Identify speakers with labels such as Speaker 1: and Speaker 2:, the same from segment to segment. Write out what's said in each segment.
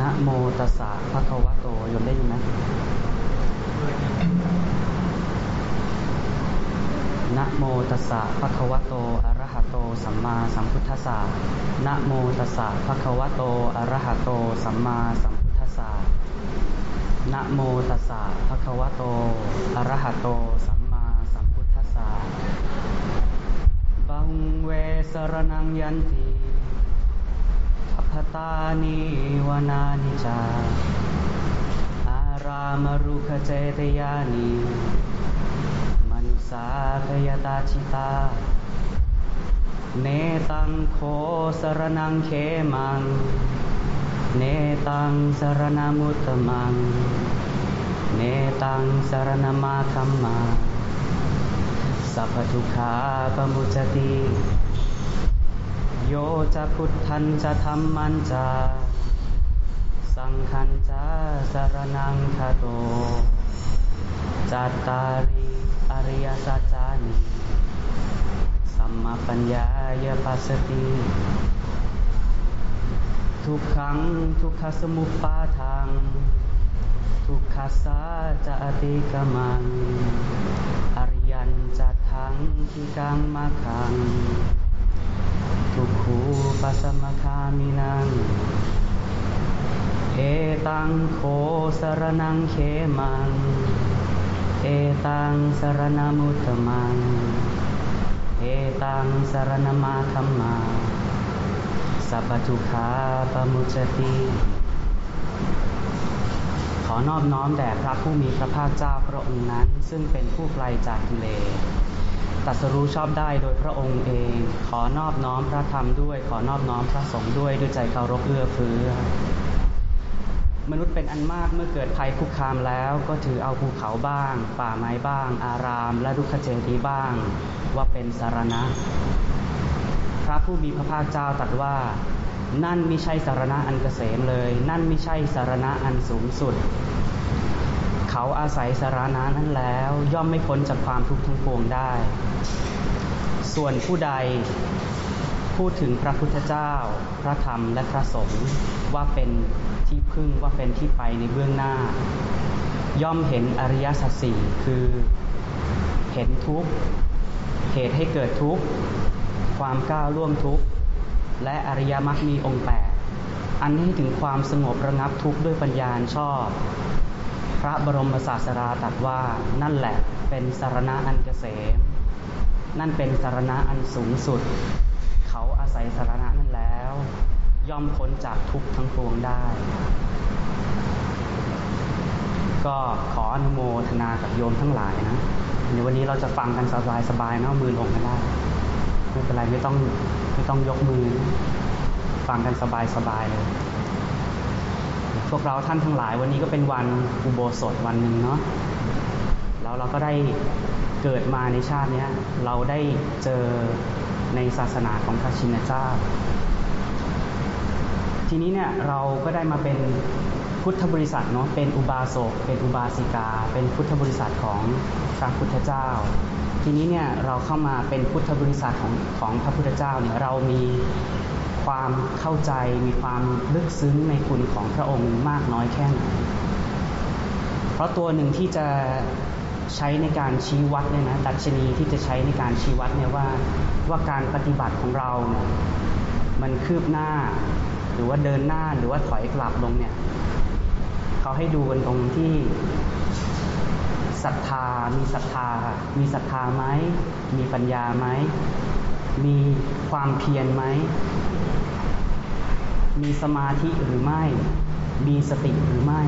Speaker 1: นะโมตัสสะภะคะวะโตโยมได้ยินไหมนะโมตัสสะภะคะวะโตอะระหะโต สัมมาสัมพุทธัสสะนะโมตัสสะภะคะวะโตอะระหะโต สัมมาสัมพุทธัสสะนะโมตัสสะภะคะวะโตอะระหะโต สัมมาสัมพุทธัสสะบังเวสรนังยันติ ตานิวนานิจา อารามรุขเจตยานิมนุสาคยตาชิตา เนตังโคสรนังเขมัง เนตังสรณมุตตมัง เนตังสรณมาคัมมา สัพพทุขาปมุจติ โยจะพุทธันจะธรรมันจะสังขันจะสรนังคาโตจัตตาริอริยสัจจานิสัมมาปัญญายปัสสติทุกขังทุกขสมุปปาทังทุกขสาจะอติกมัง อริยันจะทังที่กังมาคัง ทุก ขูปัสมคามินังเอตังโคสรนังเขมัง เอตังสรณมุตมัง เอตังสรณมาคัมมาสัพพทุขาปมุจจติขอนอบน้อมแด่พระผู้มีพระภาคเจ้าพระองค์นั้น ซึ่งเป็นผู้ไกลจากกิเลส ตรัสรู้ชอบได้โดยพระองค์เอง ขอนอบน้อมพระธรรมด้วย ขอนอบน้อมพระสงฆ์ด้วยด้วยใจเคารพเอื้อเฟื้อมนุษย์เป็นอันมากเมื่อเกิดภัยคุกคามแล้ว ก็ถือเอาภูเขาบ้าง ป่าไม้บ้าง อาราม และดุขเจดีบ้าง ว่าเป็นสารณะ พระผู้มีพระภาคเจ้าตรัสว่า นั่นไม่ใช่สารณะอันเกษมเลย นั่นไม่ใช่สารณะอันสูงสุด เขาอาศัยสารณะนั้นแล้ว ย่อมไม่พ้นจากความทุกข์ทั้งปวงได้ ส่วนผู้ใดพูดถึงพระพุทธเจ้า พระธรรมและพระสงฆ์ว่าเป็นที่พึ่งว่าเป็นที่ไปในเบื้องหน้า ย่อมเห็นอริยสัจสี่คือเห็นทุกข์เหตุให้เกิดทุกข์ความก้าวล่วงทุกข์และอริยมรรคมีองค์แปดอันให้ถึงความสงบระงับทุกข์ด้วยปัญญาชอบ ระบรมศาสดาตรัสว่านั่นแหละเป็นสารณะอันเกษม นั่นเป็นสารณะอันสูงสุด เขาอาศัยสารณะนั้นแล้ว ย่อมพ้นจากทุกข์ทั้งปวงได้ ก็ขออนุโมทนากับโยมทั้งหลายนะในวันนี้เราจะฟังกันสบายๆเนาะมือลงกันได้ไม่เป็นไรไม่ต้องไม่ต้องยกมือ ฟังกันสบายๆเลย พวกเราท่านทั้งหลายวันนี้ก็เป็นวันอุโบสถวันหนึ่งเนาะแล้วเราก็ได้เกิดมาในชาตินี้เราได้เจอในศาสนาของพระชินเจ้า ทีนี้เนี่ยเราก็ได้มาเป็นพุทธบริษัทเนาะเป็นอุบาสกเป็นอุบาสิกา เป็นพุทธบริษัทของพระพุทธเจ้า ทีนี้เนี่ยเราเข้ามาเป็นพุทธบริษัทของของพระพุทธเจ้าเนี่ยเรามี ความเข้าใจมีความลึกซึ้งในคุณของพระองค์มากน้อยแค่ไหน เพราะตัวหนึ่งที่จะใช้ในการชี้วัดเนี่ยนะดัชนีที่จะใช้ในการชี้วัดเนี่ยว่าว่าการปฏิบัติของเราเนี่ยมันคืบหน้า หรือว่าเดินหน้าหรือว่าถอยกลับลงเนี่ยเขาให้ดูกันตรงที่ศรัทธา มีศรัทธา มีศรัทธาไหมมีปัญญาไหม มีความเพียรไหม มีสมาธิหรือไม่ มีสติหรือไม่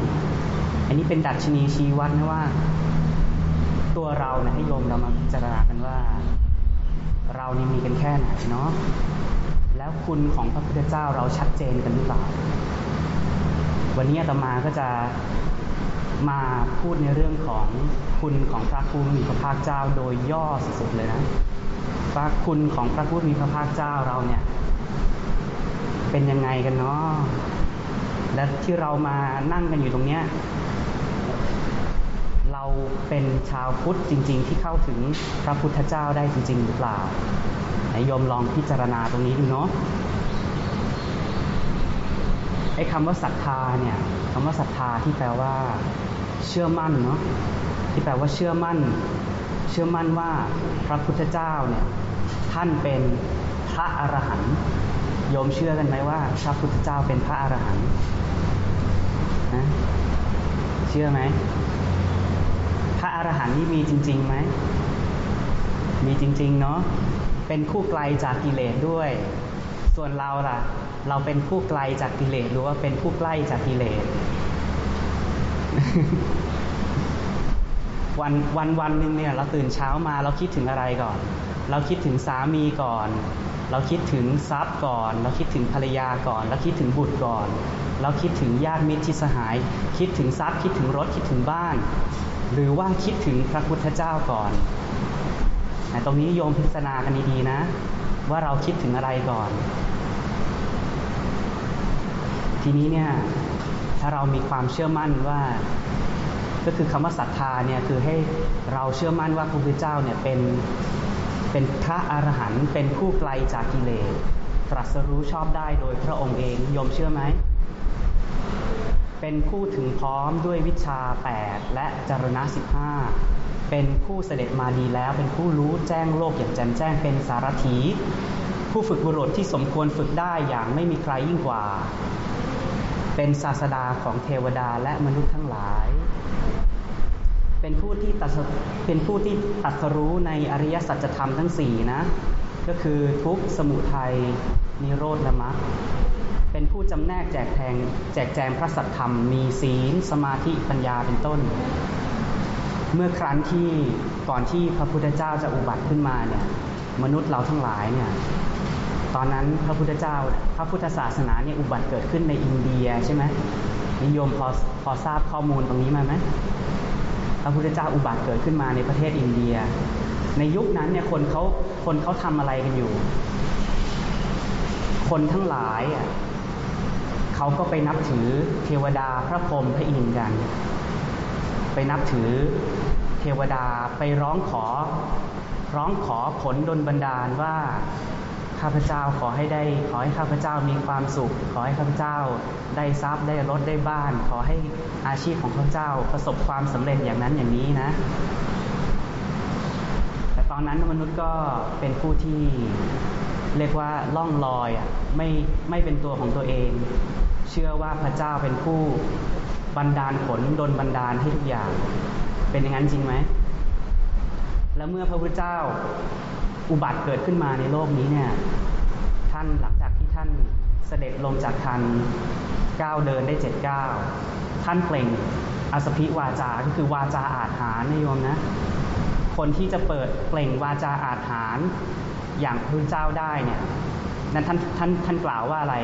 Speaker 1: อันนี้เป็นดัชนีชี้วัดนะว่า ตัวเรานะให้โยมเรามาพิจารณากันว่า เรานี่มีกันแค่ไหนเนาะ แล้วคุณของพระพุทธเจ้าเราชัดเจนกันหรือเปล่า วันนี้อาตมาก็จะมาพูดในเรื่องของคุณของพระผู้มีพระภาคเจ้าโดยย่อสุดๆเลยนะ พระคุณของพระผู้มีพระภาคเจ้าเราเนี่ย เป็นยังไงกันเนาะและที่เรามานั่งกันอยู่ตรงเนี้ยเราเป็นชาวพุทธจริง ๆ ที่เข้าถึงพระพุทธเจ้าได้จริง ๆ หรือเปล่าไหนโยมลองพิจารณาตรงนี้ดูเนาะไอ้คำว่าศรัทธาเนี่ยคำว่าศรัทธาที่แปลว่า เชื่อมั่นเนาะที่แปลว่าเชื่อมั่น เชื่อมั่นว่าพระพุทธเจ้าเนี่ยท่านเป็นพระอรหันต์โยมเชื่อกันไหมว่าพระพุทธเจ้าเป็นพระอรหันต์นะเชื่อไหมพระอรหันต์นี่มีจริงๆไหมมีจริงๆเนาะเป็นผู้ไกลจากกิเลสด้วย ส่วนเราล่ะ เราเป็นผู้ไกลจากกิเลสหรือว่าเป็นผู้ใกล้จากกิเลส วันวันวันหนึ่งเนี่ยเราตื่นเช้ามาเราคิดถึงอะไรก่อน เราคิดถึงสามีก่อน เราคิดถึงทรัพย์ก่อน เราคิดถึงภรรยาก่อน เราคิดถึงบุตรก่อน เราคิดถึงญาติมิตรที่สหาย คิดถึงทรัพย์คิดถึงรถคิดถึงบ้าน หรือว่าคิดถึงพระพุทธเจ้าก่อนตรงนี้โยมพิจารณากันดีๆนะ ว่าเราคิดถึงอะไรก่อน ทีนี้เนี่ยถ้าเรามีความเชื่อมั่นว่า ก็คือคำว่าศรัทธาเนี่ยคือให้เราเชื่อมั่นว่าพระพุทธเจ้าเนี่ยเป็นเป็นพระอรหันต์เป็นผู้ไกลจากกิเลสตรัสรู้ชอบได้โดยพระองค์เองยมเชื่อไหม เป็นผู้ถึงพร้อมด้วยวิชา 8 และจรณะ 15 เป็นผู้เสด็จมาดีแล้ว เป็นผู้รู้แจ้งโลกอย่างแจ่มแจ้งเป็นสารถี ผู้ฝึกบุรุษที่สมควรฝึกได้อย่างไม่มีใครยิ่งกว่า เป็นศาสดาของเทวดาและมนุษย์ทั้งหลาย เป็นผู้ที่ตัดเป็นผู้ที่ตัดสรู้ในอริยสัจธรรมทั้งสี่นะก็คือทุกสมุทัยนิโรธและมรรคเป็นผู้จำแนกแจกแทงแจกแจงพระสัทธรรม มีศีล สมาธิปัญญาเป็นต้น เมื่อครั้นที่ก่อนที่พระพุทธเจ้าจะอุบัติขึ้นมาเนี่ยมนุษย์เราทั้งหลายเนี่ยตอนนั้นพระพุทธเจ้า พระพุทธศาสนาเนี่ยอุบัติเกิดขึ้นในอินเดียใช่ไหมนิยมพอพอทราบข้อมูลตรงนี้มาไหม ระพุทธเจ้าอุบัติเกิดขึ้นมาในประเทศอินเดีย ในยุคนั้นเนี่ยคนเขาคนเขาทำอะไรกันอยู่ คนทั้งหลายอะเขาก็ไปนับถือเทวดาพระพรหมพระอินทร์กัน ไปนับถือเทวดาไปร้องขอร้องขอผลดลบันดาลว่า ข้าพเจ้าขอให้ได้ ขอให้ข้าพเจ้ามีความสุข ขอให้ข้าพเจ้าได้ทรัพย์ได้รถได้บ้าน ขอให้อาชีพของข้าพเจ้าประสบความสำเร็จอย่างนั้นอย่างนี้นะ แต่ตอนนั้นมนุษย์ก็เป็นผู้ที่เรียกว่าล่องลอยอะไม่ไม่เป็นตัวของตัวเอง เชื่อว่าพระเจ้าเป็นผู้บันดาลผลดลบันดาลให้ทุกอย่าง เป็นอย่างนั้นจริงไหมแล้วเมื่อพระพุทธเจ้า อุบัติเกิดขึ้นมาในโลกนี้เนี่ยท่านหลังจากที่ท่านเสด็จลงจากทันก้าวเดินได้เจ็ดก้าวท่านเปล่งอสพิวาจาก็คือวาจาอาถรรพ์นิยมนะ คนที่จะเปิดเปล่งวาจาอาถรรพ์อย่างพระพุทธเจ้าได้เนี่ยนั้นท่านท่านท่านกล่าวว่าอะไร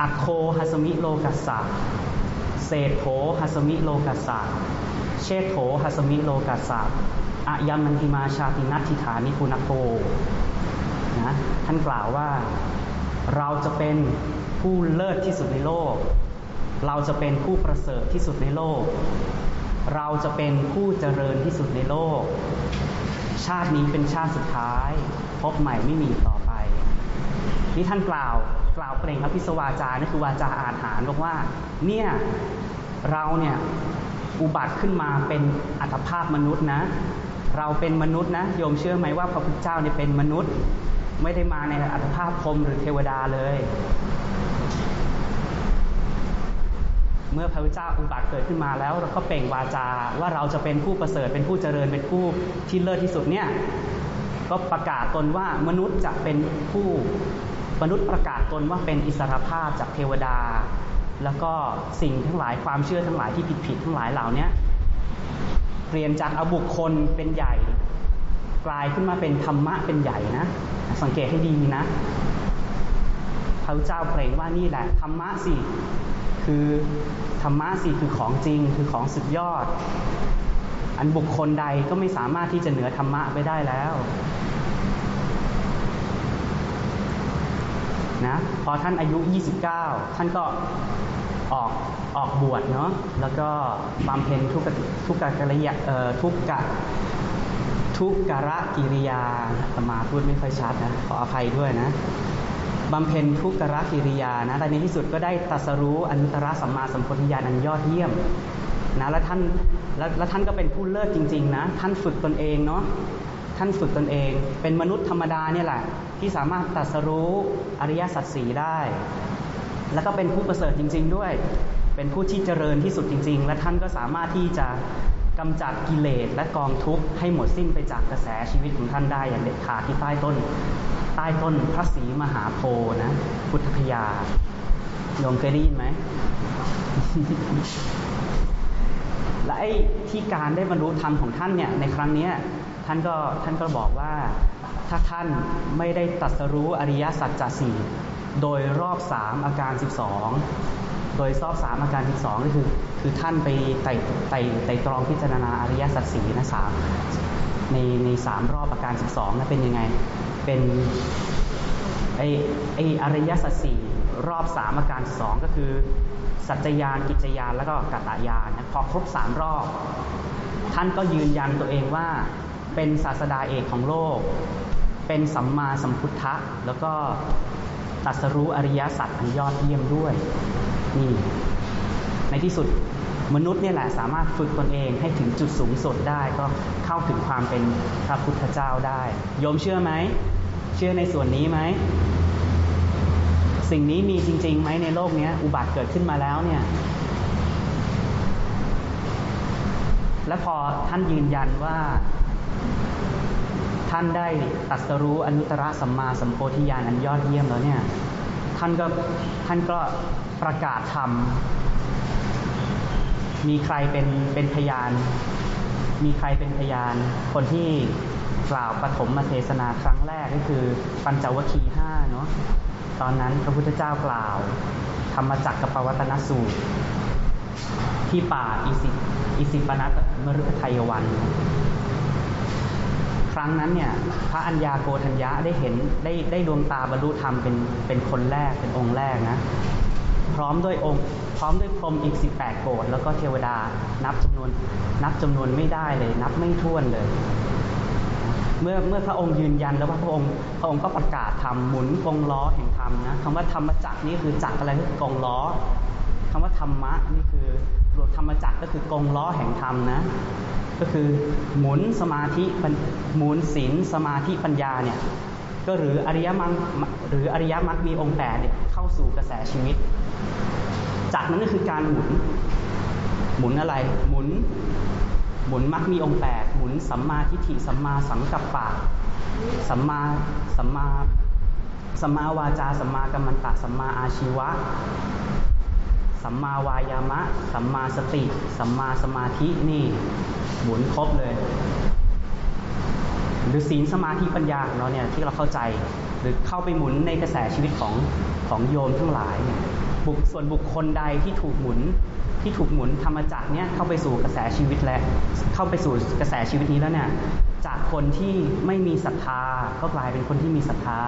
Speaker 1: อัคโคหัสมิโลกัสสะเศษโถหัสมิโลกัสสะเชโถหัสมิโลกัสสะ อะยามันติมาชาตินัตถิฐานิปุณโกนะท่านกล่าวว่าเราจะเป็นผู้เลิศที่สุดในโลก เราจะเป็นผู้ประเสริฐที่สุดในโลก เราจะเป็นผู้เจริญที่สุดในโลก ชาตินี้เป็นชาติสุดท้าย พบใหม่ไม่มีต่อไป นี่ท่านกล่าวกล่าวเปล่งอภิสวาจานี่คือวาจาอาถรรบอกว่า เนี่ย เราเนี่ย อุบัติขึ้นมาเป็นอัตภาพมนุษย์นะ เราเป็นมนุษย์นะโยมเชื่อไหมว่าพระพุทธเจ้าเนี่ยเป็นมนุษย์ ไม่ได้มาในอัตภาพพรหมหรือเทวดาเลย เมื่อพระพุทธเจ้าอุบัติเกิดขึ้นมาแล้ว เราก็เป่งวาจาว่าเราจะเป็นผู้ประเสริฐเป็นผู้เจริญเป็นผู้ที่เลิศที่สุดเนี่ยก็ประกาศตนว่ามนุษย์จะเป็นผู้มนุษย์ประกาศตนว่าเป็นอิสรภาพจากเทวดา แล้วก็สิ่งทั้งหลายความเชื่อทั้งหลายที่ผิดผิดทั้งหลายเหล่านี้ เปลี่ยนจากเอาบุคคลเป็นใหญ่ กลายขึ้นมาเป็นธรรมะเป็นใหญ่นะ สังเกตให้ดีนะพระเจ้าเปล่งว่านี่แหละธรรมะสิคือธรรมะสิคือของจริงคือของสุดยอด อันบุคคลใดก็ไม่สามารถที่จะเหนือธรรมะไปได้แล้วนะพอท่านอายุ 29 ท่านก็ออกออกบวชเนาะแล้วก็บำเพ็ญทุกทุกกกิริยาเอ่อทุกกะทุกกะระกิริยาสมาพูดไม่ค่อยชัดนะขออภัยด้วยนะบำเพ็ญทุกขกิริยานะแต่ในที่สุดก็ได้ตรัสรู้อนุตตรสัมมาสัมพุทธญาณอันยอดเยี่ยมนะและท่านแล้วแล้วท่านก็เป็นผู้เลิศจริงๆนะท่านฝึกตนเองเนาะท่านฝึกตนเอง เป็นมนุษย์ธรรมดาเนี่ยแหละที่สามารถตรัสรู้อริยสัจสีได้ แล้วก็เป็นผู้ประเสริฐจริง ๆ ด้วย เป็นผู้ที่เจริญที่สุดจริง ๆ และท่านก็สามารถที่จะกำจัดกิเลสและกองทุกข์ให้หมดสิ้นไปจากกระแสชีวิตของท่านได้อย่างเด็ดขาดที่ใต้ต้น ใต้ต้นพระศรีมหาโพธิ์นะพุทธคยาโยมเคยได้ยินไหมและไอ้ที่การได้บรรลุธรรมของท่านเนี่ยในครั้งนี้ท่านก็ท่านก็บอกว่าถ้าท่านไม่ได้ตรัสรู้อริยสัจจสี่โดยรอบสามอาการ 12 โดยรอบสามอาการ12ก็คือ คือท่านไปไต่ไต่ไต่ตรองพิจารณาอริยสัจสี่นะสามในในสามรอบอาการ12นะเป็นยังไง เป็นไอไออริยสัจสี่รอบสามอาการสองก็คือ สัจจยานกิจยานแล้วก็กัตตายานพอครบสามรอบ ท่านก็ยืนยันตัวเองว่าเป็นศาสดาเอกของโลก เป็นสัมมาสัมพุทธะ แล้วก็ตรัสรู้อริยสัจอันยอดเยี่ยมด้วย นี่ ในที่สุดมนุษย์เนี่ยแหละสามารถฝึกตนเองให้ถึงจุดสูงสุดได้ก็เข้าถึงความเป็นพระพุทธเจ้าได้โยมเชื่อไหม เชื่อในส่วนนี้ไหม สิ่งนี้มีจริงๆไหมในโลกนี้อุบัติเกิดขึ้นมาแล้วเนี่ย และพอท่านยืนยันว่า ท่านได้ตัสรู้อนุตตรสัมมาสัมโพธิญาณอันยอดเยี่ยมแล้วเนี่ย ท่านก็ท่านก็ ประกาศธรรม มีใครเป็นเป็นพยาน มีใครเป็นพยาน คนที่กล่าวปฐมมเทศนาครั้งแรกก็คือปัญจวัคคีย์ห้าเนาะ ตอนนั้นพระพุทธเจ้ากล่าว ธรรมจักรกับปวัตนสูตร ที่ป่าอิสิอิสิปนัตมฤคทายวัน ครั้งนั้นเนี่ย พระอัญญาโกธัญญะได้เห็นได้ได้ดวงตาบรรลุธรรมเป็นเป็นคนแรกเป็นองค์แรกนะ พร้อมด้วยองค์ พร้อมด้วยพรหมอีก 18 โกดแล้วก็เทวดานับจำนวนนับจำนวนไม่ได้เลย นับไม่ถ้วนเลย เมื่อเมื่อพระองค์ยืนยันแล้วว่าพระองค์พระองค์ก็ประกาศทำหมุนกงล้อแห่งธรรมนะคำว่าธรรมจักรนี่คือจักรอะไรก็คือกงล้อคำว่าธรรมะนี่คือรวมธรรมจักรก็คือกงล้อแห่งธรรมนะก็คือหมุนสมาธิหมุนศีลสมาธิปัญญาเนี่ย ก็หรืออริยมรรคหรืออริยมรรคมีองค์แปดเข้าสู่กระแสชีวิต จากนั้นก็คือการหมุน หมุนอะไร หมุน หมุนมักมีองค์แปดหมุนสัมมาทิฏฐิสัมมาสังกัปปะสัมมาสัมมาสัมมาวาจาสัมมากัมมันตะสัมมาอาชีวะ สัมมาวายามะ สัมมาสติ สัมมาสมาธินี่ หมุนครบเลย หรือศีลสมาธิปัญญาของเราเนี่ยที่เราเข้าใจ หรือเข้าไปหมุนในกระแสชีวิตของของโยมทั้งหลายเนี่ยบุคส่วนบุคคลใดที่ถูกหมุนที่ถูกหมุนธรรมจักรเนี่ยเข้าไปสู่กระแสชีวิตและเข้าไปสู่กระแสชีวิตนี้แล้วเนี่ยจากคนที่ไม่มีศรัทธาก็กลายเป็นคนที่มีศรัทธา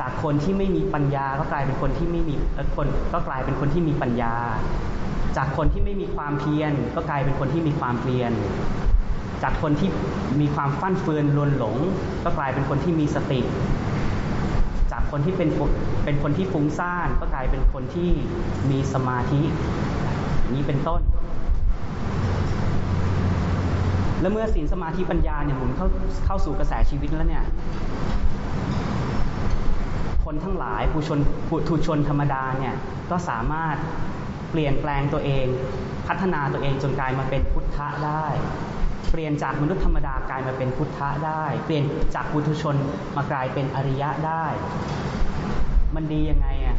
Speaker 1: จากคนที่ไม่มีปัญญาก็กลายเป็นคนที่ไม่มีคนก็กลายเป็นคนที่มีปัญญา จากคนที่ไม่มีความเพียรก็กลายเป็นคนที่มีความเพียร จากคนที่มีความฟั่นเฟือนลวนหลง ก็กลายเป็นคนที่มีสติ จากคนที่เป็นเป็นคนที่ฟุ้งซ่าน ก็กลายเป็นคนที่มีสมาธิอย่างนี้เป็นต้น แล้วเมื่อศีลสมาธิปัญญาเนี่ยหมุนเข้าเข้าสู่กระแสชีวิตแล้วเนี่ยคนทั้งหลายผู้ชนผู้ชนธรรมดาเนี่ยก็สามารถเปลี่ยนแปลงตัวเอง พัฒนาตัวเองจนกลายมาเป็นพุทธะได้ เปลี่ยนจากมนุษย์ธรรมดากลายมาเป็นพุทธะได้ เปลี่ยนจากปุถุชนมากลายเป็นอริยะได้ มันดียังไงอะ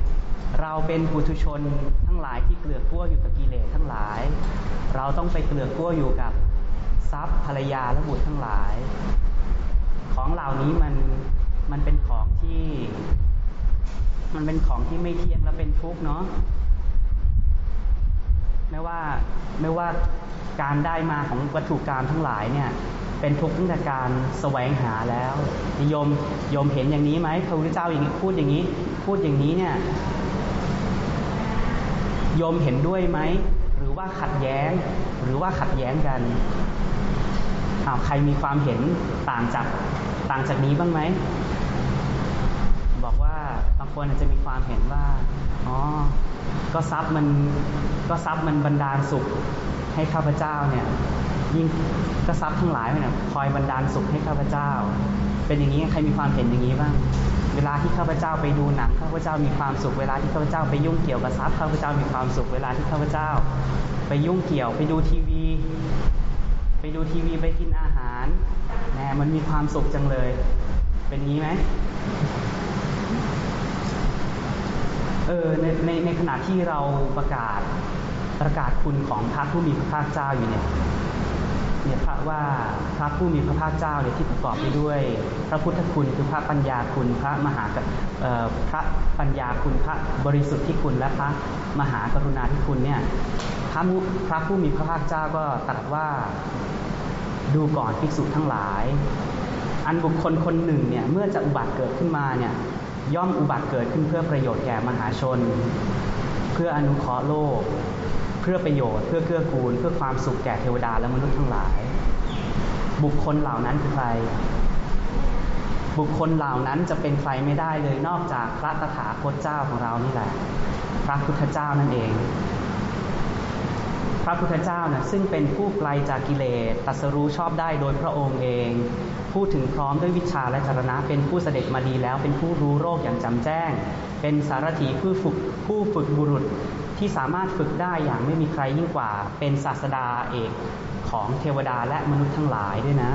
Speaker 1: เราเป็นปุถุชนทั้งหลายที่เกลือกกลั้วอยู่กับกิเลสทั้งหลาย เราต้องไปเกลือกกลั้วอยู่กับทรัพย์ภรรยาและบุตรทั้งหลาย ของเหล่านี้มันมันเป็นของที่ มันเป็นของที่ไม่เที่ยงและเป็นทุกข์เนาะ ไม่ว่าไม่ว่าการได้มาของวัตถุกรรมทั้งหลายเนี่ยเป็นทุกข์ตั้งแต่การแสวงหาแล้วโยมโยมเห็นอย่างนี้ไหมพระพุทธเจ้าอย่างนี้พูดอย่างนี้ พูดอย่างนี้เนี่ยโยมเห็นด้วยไหมหรือว่าขัดแย้ง หรือว่าขัดแย้งกันอ้าวใครมีความเห็นต่างจากต่างจากนี้บ้างไหมบอกว่าบางคนอาจจะมีความเห็นว่าอ๋อ ก็ทรัพย์มันก็ทรัพย์มันบันดาลสุขให้ข้าพเจ้าเนี่ยยิ่งก็ทรัพย์ทั้งหลายเนี่ยคอยบันดาลสุขให้ข้าพเจ้า เป็นอย่างนี้ใครมีความเห็นอย่างนี้บ้าง เวลาที่ข้าพเจ้าไปดูหนังข้าพเจ้ามีความสุข เวลาที่ข้าพเจ้าไปยุ่งเกี่ยวกับทรัพย์ข้าพเจ้ามีความสุข เวลาที่ข้าพเจ้า ไปยุ่งเกี่ยวไปดูทีวี ไปดูทีวีไปกินอาหารแหมมันมีความสุขจังเลย เป็นงี้ไหม เออในในในขณะที่เราประกาศประกาศคุณของพระผู้มีพระภาคเจ้าอยู่เนี่ยเนี่ยพระว่าพระผู้มีพระภาคเจ้าเนี่ยที่ประกอบไปด้วย พระพุทธคุณคือพระปัญญาคุณพระมหากพระปัญญาคุณพระบริสุทธิ์ที่คุณและพระมหากรุณาธิคุณเนี่ยพระพระผู้มีพระภาคเจ้าก็ตรัสว่าดูก่อนภิกษุทั้งหลาย อันบุคคลคนหนึ่งเนี่ยเมื่อจะอุบัติเกิดขึ้นมาเนี่ย ย่อมอุบัติเกิดขึ้นเพื่อประโยชน์แก่มหาชน เพื่ออนุเคราะห์โลก เพื่อประโยชน์ เพื่อเกื้อกูล เพื่อความสุขแก่เทวดาและมนุษย์ทั้งหลาย บุคคลเหล่านั้นคือใคร บุคคลเหล่านั้นจะเป็นใครไม่ได้เลยนอกจากพระตถาคตเจ้าของเรานี่แหละ พระพุทธเจ้านั่นเอง พระพุทธเจ้านะซึ่งเป็นผู้ไกลจากกิเลสตัสรู้ชอบได้โดยพระองค์เอง พูดถึงพร้อมด้วยวิชาและจารณะ เป็นผู้เสด็จมาดีแล้ว เป็นผู้รู้โรคอย่างจำแจ้ง เป็นสารถีผู้ฝึกผู้ฝึกบุรุษที่สามารถฝึกได้อย่างไม่มีใครยิ่งกว่า เป็นศาสดาเอกของเทวดาและมนุษย์ทั้งหลายด้วยนะ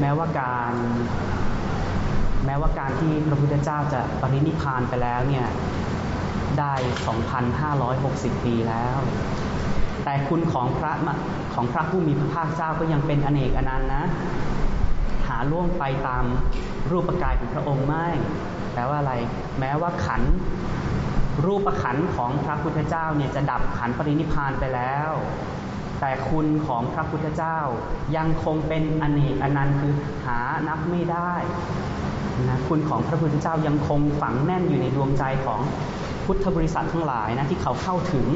Speaker 1: แม้ว่าการแม้ว่าการที่พระพุทธเจ้าจะปรินิพานไปแล้วเนี่ยได้ 2,560 ปีแล้ว แต่คุณของพระของพระผู้มีพระภาคเจ้าก็ยังเป็นอเนกอนันต์นะ หาล่วงไปตามรูปกายของพระองค์ไม่แปลว่าอะไร แม้ว่าขันรูปขันของพระพุทธเจ้าเนี่ยจะดับขันปรินิพานไปแล้ว แต่คุณของพระพุทธเจ้ายังคงเป็นอเนกอนันต์คือหานับไม่ได้นะคุณของพระพุทธเจ้ายังคงฝังแน่นอยู่ในดวงใจของ พุทธบริษัททั้งหลายนะที่เขาเข้าถึง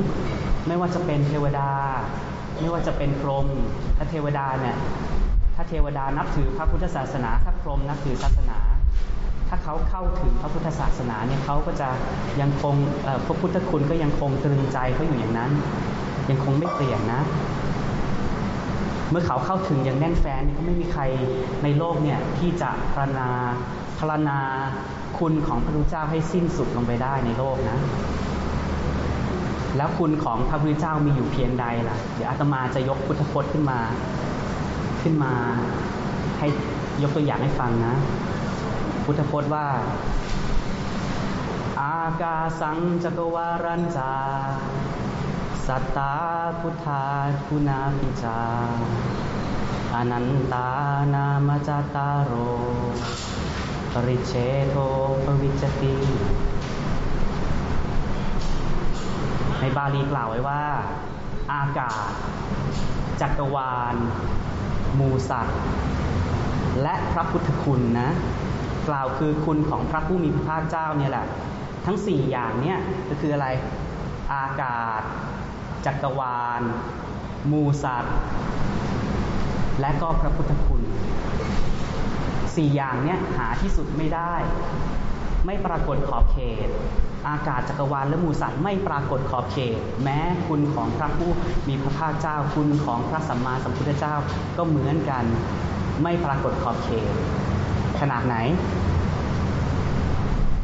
Speaker 1: ไม่ว่าจะเป็นเทวดา ไม่ว่าจะเป็นพรหมถ้าเทวดาเนี่ยถ้าเทวดานับถือพระพุทธศาสนา ถ้าพรหมนับถือศาสนา ถ้าเขาเข้าถึงพระพุทธศาสนาเนี่ยเขาก็จะยังคงพระพุทธคุณก็ยังคงตรึงใจเขาอยู่อย่างนั้น ยังคงไม่เปลี่ยนนะเมื่อเขาเข้าถึงอย่างแน่นแฟ้นก็ไม่มีใครในโลกเนี่ยที่จะพรณนาพรณนา คุณของพระพุทธเจ้าให้สิ้นสุดลงไปได้ในโลกนะ แล้วคุณของพระพุทธเจ้ามีอยู่เพียงใดล่ะ เดี๋ยวอาตมาจะยกพุทธพจน์ขึ้นมา ขึ้นมาให้ยกตัวอย่างให้ฟังนะ พุทธพจน์ว่า อากาสังจักวารัญจาสัตตาพุทธาคุณาปิจาอนันตานามจตารโร ริเชโทปวิจติในบาลีกล่าวไว้ว่า อากาศ จักรวาล มูสัตว์ และพระพุทธคุณนะ กล่าวคือคุณของพระผู้มีพระภาคเจ้าเนี่ยแหละ ทั้งสี่อย่างเนี่ยก็คืออะไร อากาศ จักรวาล มูสัตว์ และก็พระพุทธคุณ สี่อย่างเนี้ยหาที่สุดไม่ได้ ไม่ปรากฏขอบเขต อากาศจักรวาลและมูสัตว์ไม่ปรากฏขอบเขต แม้คุณของพระผู้มีพระภาคเจ้าคุณของพระสัมมาสัมพุทธเจ้าก็เหมือนกันไม่ปรากฏขอบเขต ขนาดไหน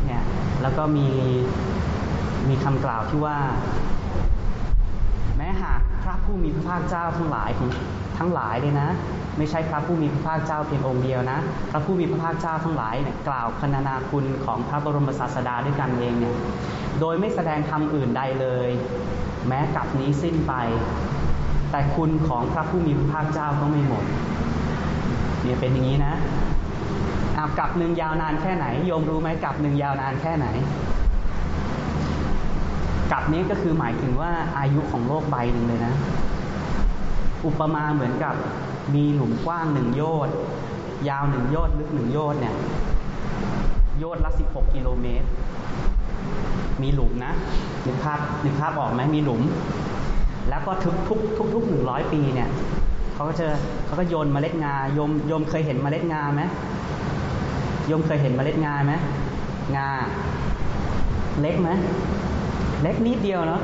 Speaker 1: เนี่ยแล้วก็มีมีคำกล่าวที่ว่า แม้หากพระผู้มีพระภาคเจ้าทั้งหลาย ทั้งหลายเลยนะ ไม่ใช่พระผู้มีพระภาคเจ้าเพียงองค์เดียวนะ พระผู้มีพระภาคเจ้าทั้งหลายเนี่ยกล่าวพรรณนาคุณของพระบรมศาสดาด้วยกันเองเนี่ยโดยไม่แสดงธรรมอื่นใดเลย แม้กับนี้สิ้นไป แต่คุณของพระผู้มีพระภาคเจ้าก็ไม่หมดเนี่ยเป็นอย่างนี้นะอากับหนึ่งยาวนานแค่ไหนโยมรู้ไหมกับหนึ่งยาวนานแค่ไหนกับนี้ก็คือหมายถึงว่าอายุของโลกใบหนึ่งเลยนะ อุปมาเหมือนกับมีหลุมกว้างหนึ่งโยชน์ยาวหนึ่งโยชน์ลึกหนึ่งโยชน์เนี่ย โยชน์ละสิบหกกิโลเมตร มีหลุมนะนึกภาพนึกภาพออกไหมมีหลุม แล้วก็ทุกทุกทุกทุกหนึ่งร้อยปีเนี่ยเขาก็จะเขาก็โยนเมล็ดงาโยมโยมเคยเห็นเมล็ดงาไหมโยมเคยเห็นเมล็ดงาไหมงา เล็กไหมเล็กนิดเดียวเนาะ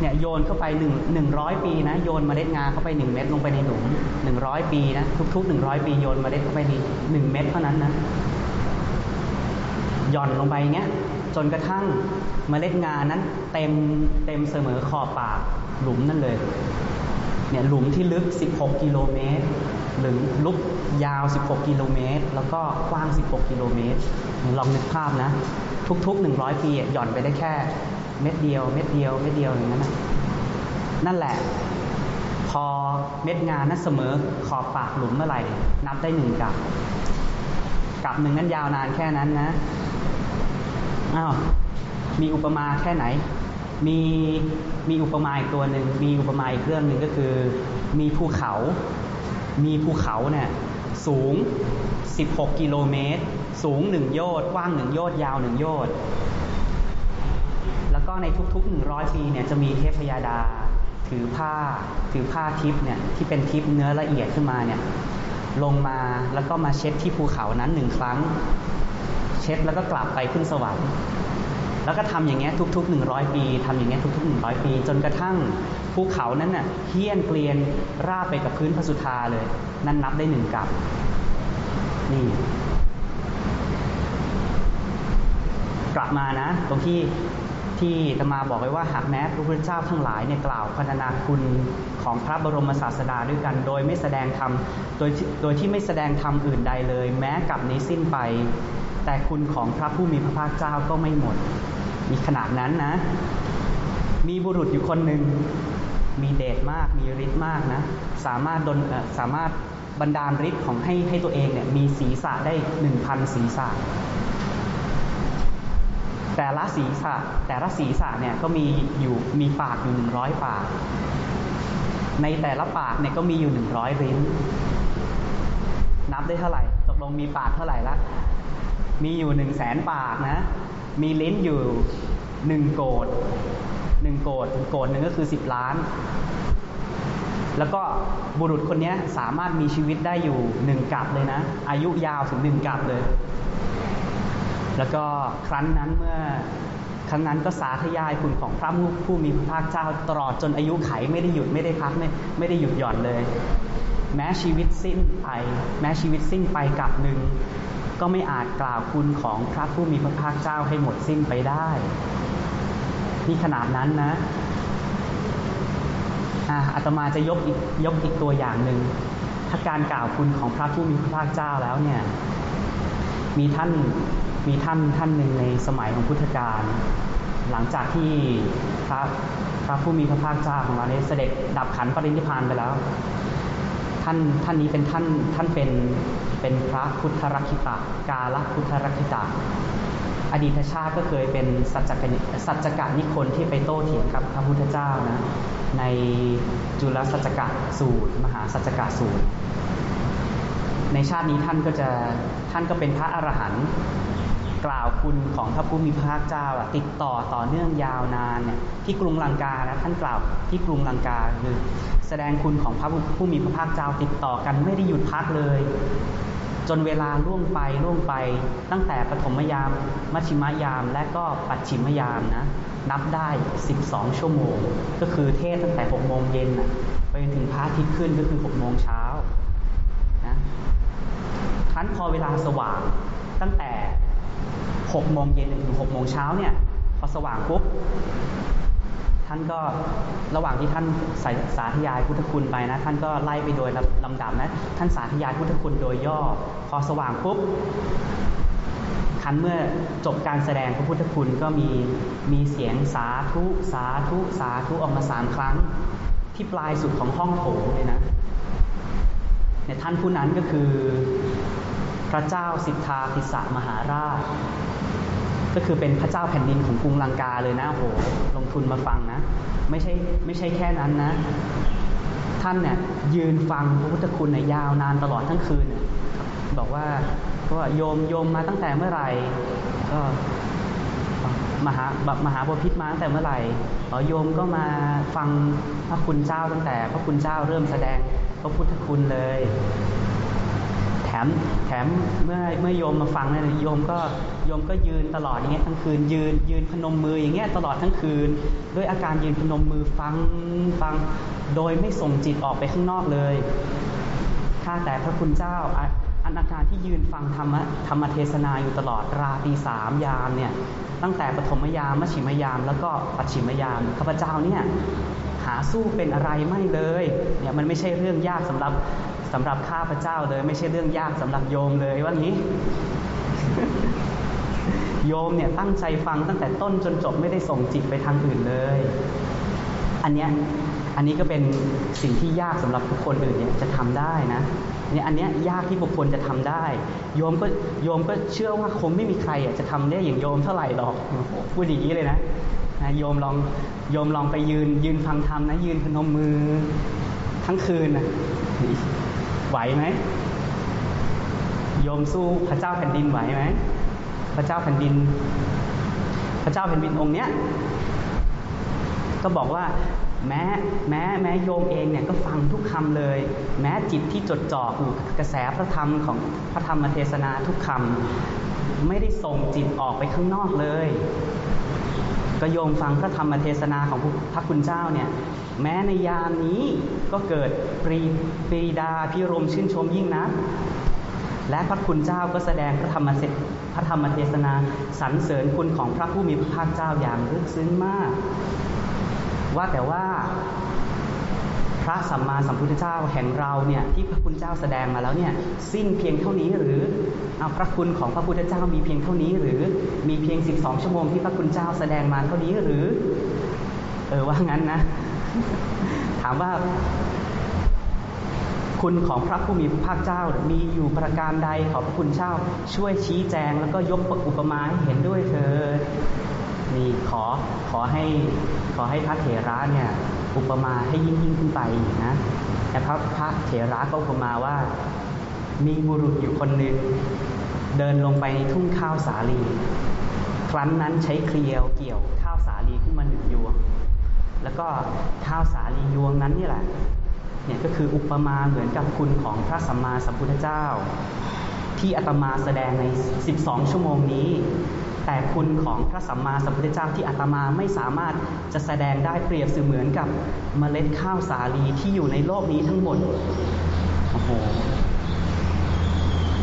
Speaker 1: เนี่ยโยนเข้าไปหนึ่งหนึ่งร้อยปีนะโยนเมล็ดงาเข้าไปหนึ่งเม็ดลงไปในหลุมหนึ่งร้อยปีนะทุกๆหนึ่งร้อยปีโยนเมล็ดเข้าไปในหนึ่งเม็ดเท่านั้นนะหย่อนลงไปเงี้ยจนกระทั่งเมล็ดงานั้นเต็มเต็มเสมอขอบปากหลุมนั่นเลยเนี่ยหลุมที่ลึก 16 กิโลเมตรหรือลุกยาว 16 กิโลเมตร แล้วก็กว้าง 16 กิโลเมตร ลองนึกภาพนะ ทุกๆ 100 ปีหย่อนไปได้แค่ เม็ดเดียว เม็ดเดียว เม็ดเดียวอย่างนั้นนะนั่นแหละ พอเม็ดงานนั้นเสมอขอบปากหลุมเมื่อไหร่ นับได้หนึ่งกับกับหนึ่งนั้นยาวนานแค่นั้นนะอ้าวมีอุปมาแค่ไหน มีมีอุปมาอีกตัวหนึ่งมีอุปมาอีกเรื่องหนึ่งก็คือ มีภูเขา มีภูเขาเนี่ยสูง 16 กิโลเมตร สูงหนึ่งโยชน์กว้างหนึ่งโยชน์ยาวหนึ่งโยชน์ ก็ในทุกๆ 100 ปีเนี่ยจะมีเทพยาดา ถือผ้า ถือผ้าทิพย์เนี่ยที่เป็นทิพย์เนื้อละเอียดขึ้นมาเนี่ยลงมาแล้วก็มาเช็ดที่ภูเขานั้นหนึ่งครั้ง เช็ดแล้วก็กลับไปขึ้นสวรรค์แล้วก็ทำอย่างเงี้ยทุก ๆ 100 ปีทำอย่างเงี้ยทุก ๆ 100 ปี จนกระทั่งภูเขานั้นน่ะเฮี้ยนเกลียนราบไปกับพื้นพระสุธาเลย นั่นนับได้หนึ่งกับนี่กลับมานะ ตรงที่ ที่ตมาบอกไว้ว่าหากแม้พระพุทธเจ้าทั้งหลายเนี่ยกล่าวพรรณนาคุณของพระบรมศาสดาด้วยกัน โดยไม่แสดงธรรมโดยโดยที่ไม่แสดงธรรมอื่นใดเลย แม้กับนี้สิ้นไป แต่คุณของพระผู้มีพระภาคเจ้าก็ไม่หมด มีขนาดนั้นนะ มีบุรุษอยู่คนหนึ่งมีเดชมากมีฤทธิ์มากนะสามารถดนสามารถบรรดาลฤทธิ์ของให้ให้ตัวเองเนี่ยมีศีรษะได้หนึ่งพันศีรษะ แต่ละศีรษะแต่ละศีรษะเนี่ยก็มีอยู่มีปากอยู่หนึ่งร้อยปาก ในแต่ละปากเนี่ยก็มีอยู่หนึ่งร้อยลิ้น นับได้เท่าไหร่ตกลงมีปากเท่าไหร่ละมีอยู่หนึ่งแสนปากนะ มีลิ้นอยู่หนึ่งโกดหนึ่งโกดโกดหนึ่งก็คือสิบล้าน แล้วก็บุรุษคนนี้สามารถมีชีวิตได้อยู่หนึ่งกับเลยนะ อายุยาวถึงหนึ่งกับเลย แล้วก็ครั้นนั้นเมื่อครั้งนั้นก็สาธยายคุณของพระผู้มีพระภาคเจ้าตลอดจนอายุไขไม่ได้หยุดไม่ได้พักไม่ไม่ได้หยุดหย่อนเลย แม้ชีวิตสิ้นไป แม้ชีวิตสิ้นไปกับหนึ่งก็ไม่อาจกล่าวคุณของพระผู้มีพระภาคเจ้าให้หมดสิ้นไปได้ นี่ขนาดนั้นนะอาตมาจะยกอีกยกอีกตัวอย่างหนึ่งถ้าการกล่าวคุณของพระผู้มีพระภาคเจ้าแล้วเนี่ย มีท่าน มีท่านท่านหนึ่งในสมัยของพุทธกาลหลังจากที่พระพระผู้มีพระภาคเจ้าของเราเนี่ยเสด็จดับขันปรินิพพานไปแล้ว ท่านท่านนี้เป็นท่านท่านเป็นเป็นพระพุทธรักขิตะกาลพุทธรักขิตะอดีตชาติก็เคยเป็นสัจจกสัจจกนิคนที่ไปโต้เถียงกับพระพุทธเจ้านะในจุลสัจจกะสูตร มหาสัจจกะสูตร ในชาตินี้ท่านก็จะท่านก็เป็นพระอรหันต์ กล่าวคุณของพระผู้มีพระภาคเจ้าติดต่อต่อเนื่องยาวนานเนี่ยที่กรุงลังกานะท่านกล่าวที่กรุงลังกาคือแสดงคุณของพระผู้มีพระภาคเจ้าติดต่อกันไม่ได้หยุดพักเลย จนเวลาล่วงไปล่วงไป ตั้งแต่ปฐมยาม มัชชิมยาม และก็ปัจฉิมยามนะนับได้ 12 ชั่วโมง ก็คือเทศตั้งแต่ 6 โมงเย็นไปจนถึงพระอาทิตย์ขึ้นก็คือ 6 โมงเช้านะทันพอเวลาสว่างตั้งแต่ 6โมงเย็นถึง6โมงเช้าเนี่ยพอสว่างปุ๊บท่านก็ระหว่างที่ท่านสาธยายพุทธคุณไปนะ ท่านก็ไล่ไปโดยลำดับนะ ท่านสาธยายพุทธคุณโดยย่อ พอสว่างปุ๊บคันเมื่อจบการแสดงพระพุทธคุณก็มีมีเสียงสาธุสาธุสาธุออกมาสามครั้ง ที่ปลายสุดของห้องโถงเลยนะเนี่ยท่านผู้นั้นก็คือ พระเจ้าสิทธาติสะมหาราช ก็คือเป็นพระเจ้าแผ่นดินของกรุงลังกาเลยนะโหลงทุนมาฟังนะ ไม่ใช่ไม่ใช่แค่นั้นนะ ท่านเนี่ยยืนฟังพระพุทธคุณในยาวนานตลอดทั้งคืน บอกว่าก็โยมโยมมาตั้งแต่เมื่อไหร่ก็มหาแบบมหาบพิษมาตั้งแต่เมื่อไหร่อ๋อโยมก็มาฟังพระคุณเจ้าตั้งแต่ พระคุณเจ้าเริ่มแสดงพระพุทธคุณเลย มแถมเมื่อเมื่อโยมมาฟังเนี่ยโยมก็โยมก็ยืนตลอดอย่างเงี้ยทั้งคืนยืนยืนพนมมืออย่างเงี้ยตลอดทั้งคืน ด้วยอาการยืนพนมมือฟังฟังโดยไม่ส่งจิตออกไปข้างนอกเลยข้าแต่พระคุณเจ้าอันอาการที่ยืนฟังธรรมธรรมเทศนาอยู่ตลอดราตีสามยามเนี่ยตั้งแต่ปฐมยามมชิมยาม แล้วก็ปัจฉิมยามข้าพเจ้าเนี่ยหาสู้เป็นอะไรไม่เลยเนี่ยมันไม่ใช่เรื่องยากสำหรับ สำหรับข้าพเจ้าเลยไม่ใช่เรื่องยากสำหรับโยมเลยว่างี้ โยมเนี่ยตั้งใจฟังตั้งแต่ต้นจนจบไม่ได้ส่งจิตไปทางอื่นเลย อันเนี้ยอันนี้ก็เป็นสิ่งที่ยากสำหรับบุคคลอื่นเนี่ยจะทำได้นะเนี่ยอันเนี้ยยากที่บุคคลจะทำได้ โยมก็โยมก็เชื่อว่าคงไม่มีใครจะทำได้อย่างโยมเท่าไหร่หรอกพูดอย่างนี้เลยนะนะโยมลองโยมลองไปยืนยืนฟังธรรมนะยืนพนมมือทั้งคืนนะ ไหวไหมโยมสู้พระเจ้าแผ่นดินไหวไหมพระเจ้าแผ่นดิน พระเจ้าแผ่นดินองค์เนี้ยก็บอกว่าแม้แม้แม้โยมเองเนี่ยก็ฟังทุกคำเลย แม้จิตที่จดจ่ออยู่กระแสพระธรรมของพระธรรมเทศนาทุกคำไม่ได้ส่งจิตออกไปข้างนอกเลย ก็โยมฟังพระธรรมเทศนาของพระคุณเจ้าเนี่ยแม้ในยามนี้ก็เกิดปรีปรีดาพิรมชื่นชมยิ่งนะและพระคุณเจ้าก็แสดงพระธรรมเสพระธรรมเทศนาสรรเสริญคุณของพระผู้มีพระภาคเจ้าอย่างลึกซึ้งมาก ว่าแต่ว่า พระสัมมาสัมพุทธเจ้าแห่งเราเนี่ยที่พระคุณเจ้าแสดงมาแล้วเนี่ยสิ้นเพียงเท่านี้หรือเอาพระคุณของพระพุทธเจ้ามีเพียงเท่านี้ หรือมีเพียงสิบสองชั่วโมงที่พระคุณเจ้าแสดงมาเท่านี้หรือ เออว่างั้นนะ ถามว่าคุณของพระผู้มีพระภาคเจ้า มีอยู่ประการใดขอพระคุณเจ้า ช่วยชี้แจงแล้วก็ยกอุปมาให้เห็นด้วยเธอนี่ขอขอให้ขอให้พระเถระเนี่ย อุปมาให้ยิ่งยิ่งขึ้นไปนะแต่พระพระเถระก็อุปมาว่า มีบุรุษอยู่คนหนึ่งเดินลงไปในทุ่งข้าวสาลี ครั้นนั้นใช้เคลียวเกี่ยวข้าวสาลีขึ้นมาหนึ่งยวง แล้วก็ข้าวสาลียวงนั้นนี่แหละเนี่ยก็คืออุปมาเหมือนกับคุณของพระสัมมาสัมพุทธเจ้า ที่อาตมาแสดงใน 12 ชั่วโมงนี้ แต่คุณของพระสัมมาสัมพุทธเจ้าที่อาตมาไม่สามารถจะแสดงได้เปรียบเสมือนกับเมล็ดข้าวสาลีที่อยู่ในโลกนี้ทั้งหมดโอ้โห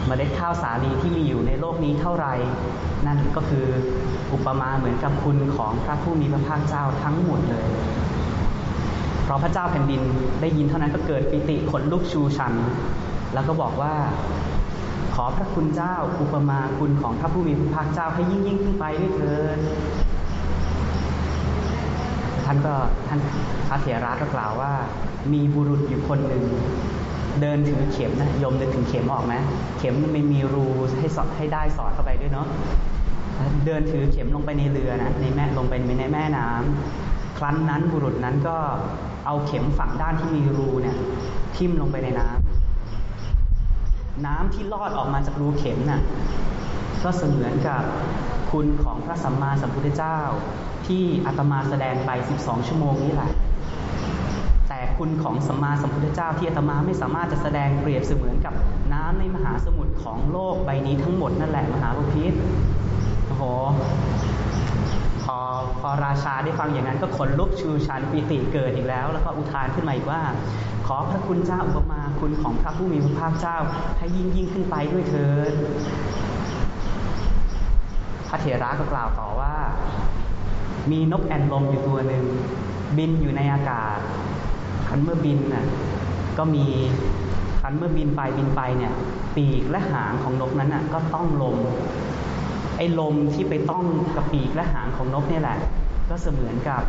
Speaker 1: เมล็ดข้าวสาลีที่มีอยู่ในโลกนี้เท่าไร นั่นก็คืออุปมาเหมือนกับคุณของพระผู้มีพระภาคเจ้าทั้งหมดเลย เพราะพระเจ้าแผ่นดินได้ยินเท่านั้นก็เกิดปิติขนลุกชูชัน แล้วก็บอกว่า ขอพระคุณเจ้าอุปมาคุณของพระผู้มีพระภาคเจ้าให้ยิ่งยิ่งขึ้นไปด้วยเถิดท่านก็ท่านพระเถระก็กล่าวว่า มีบุรุษอยู่คนหนึ่งเดินถือเข็มนะโยมเดินถึงเข็มออกไหมเข็มมันไม่มีรูให้สอดให้ได้สอดเข้าไปด้วยเนาะเดินถือเข็มลงไปในเรือนะในแม่ลงไปในแม่น้ำครั้นนั้นบุรุษนั้นก็เอาเข็มฝั่งด้านที่มีรูเนี่ยทิ่มลงไปในน้ำ น้ำที่ลอดออกมาจากรูเข็มน่ะก็เสมือนกับคุณของพระสัมมาสัมพุทธเจ้า ที่อาตมาแสดงไป 12 ชั่วโมงนี้แหละ แต่คุณของสัมมาสัมพุทธเจ้าที่อาตมาไม่สามารถจะแสดงเปรียบเสมือนกับน้ำในมหาสมุทรของโลกใบนี้ทั้งหมดนั่นแหละมหาลพิษโอ้โห อพอราชาได้ฟังอย่างนั้นก็ขนลุกชูชันปีติเกิดอีกแล้ว แล้วก็อุทานขึ้นมาอีกว่า ขอพระคุณเจ้าอุปมาคุณของพระผู้มีพระภาคเจ้า ให้ยิ่งยิ่งขึ้นไปด้วยเถิดพระเถระก็กล่าวต่อว่า มีนกแอ่นลมอยู่ตัวหนึ่งบินอยู่ในอากาศคันเมื่อบินน่ะก็มีคันเมื่อบินไปบินไปเนี่ย ปีกและหางของนกนั้นน่ะก็ต้องลม ไอ้ลมที่ไปต้องกับปีกและหางของนกเนี่ยแหละ ก็เสมือนกับ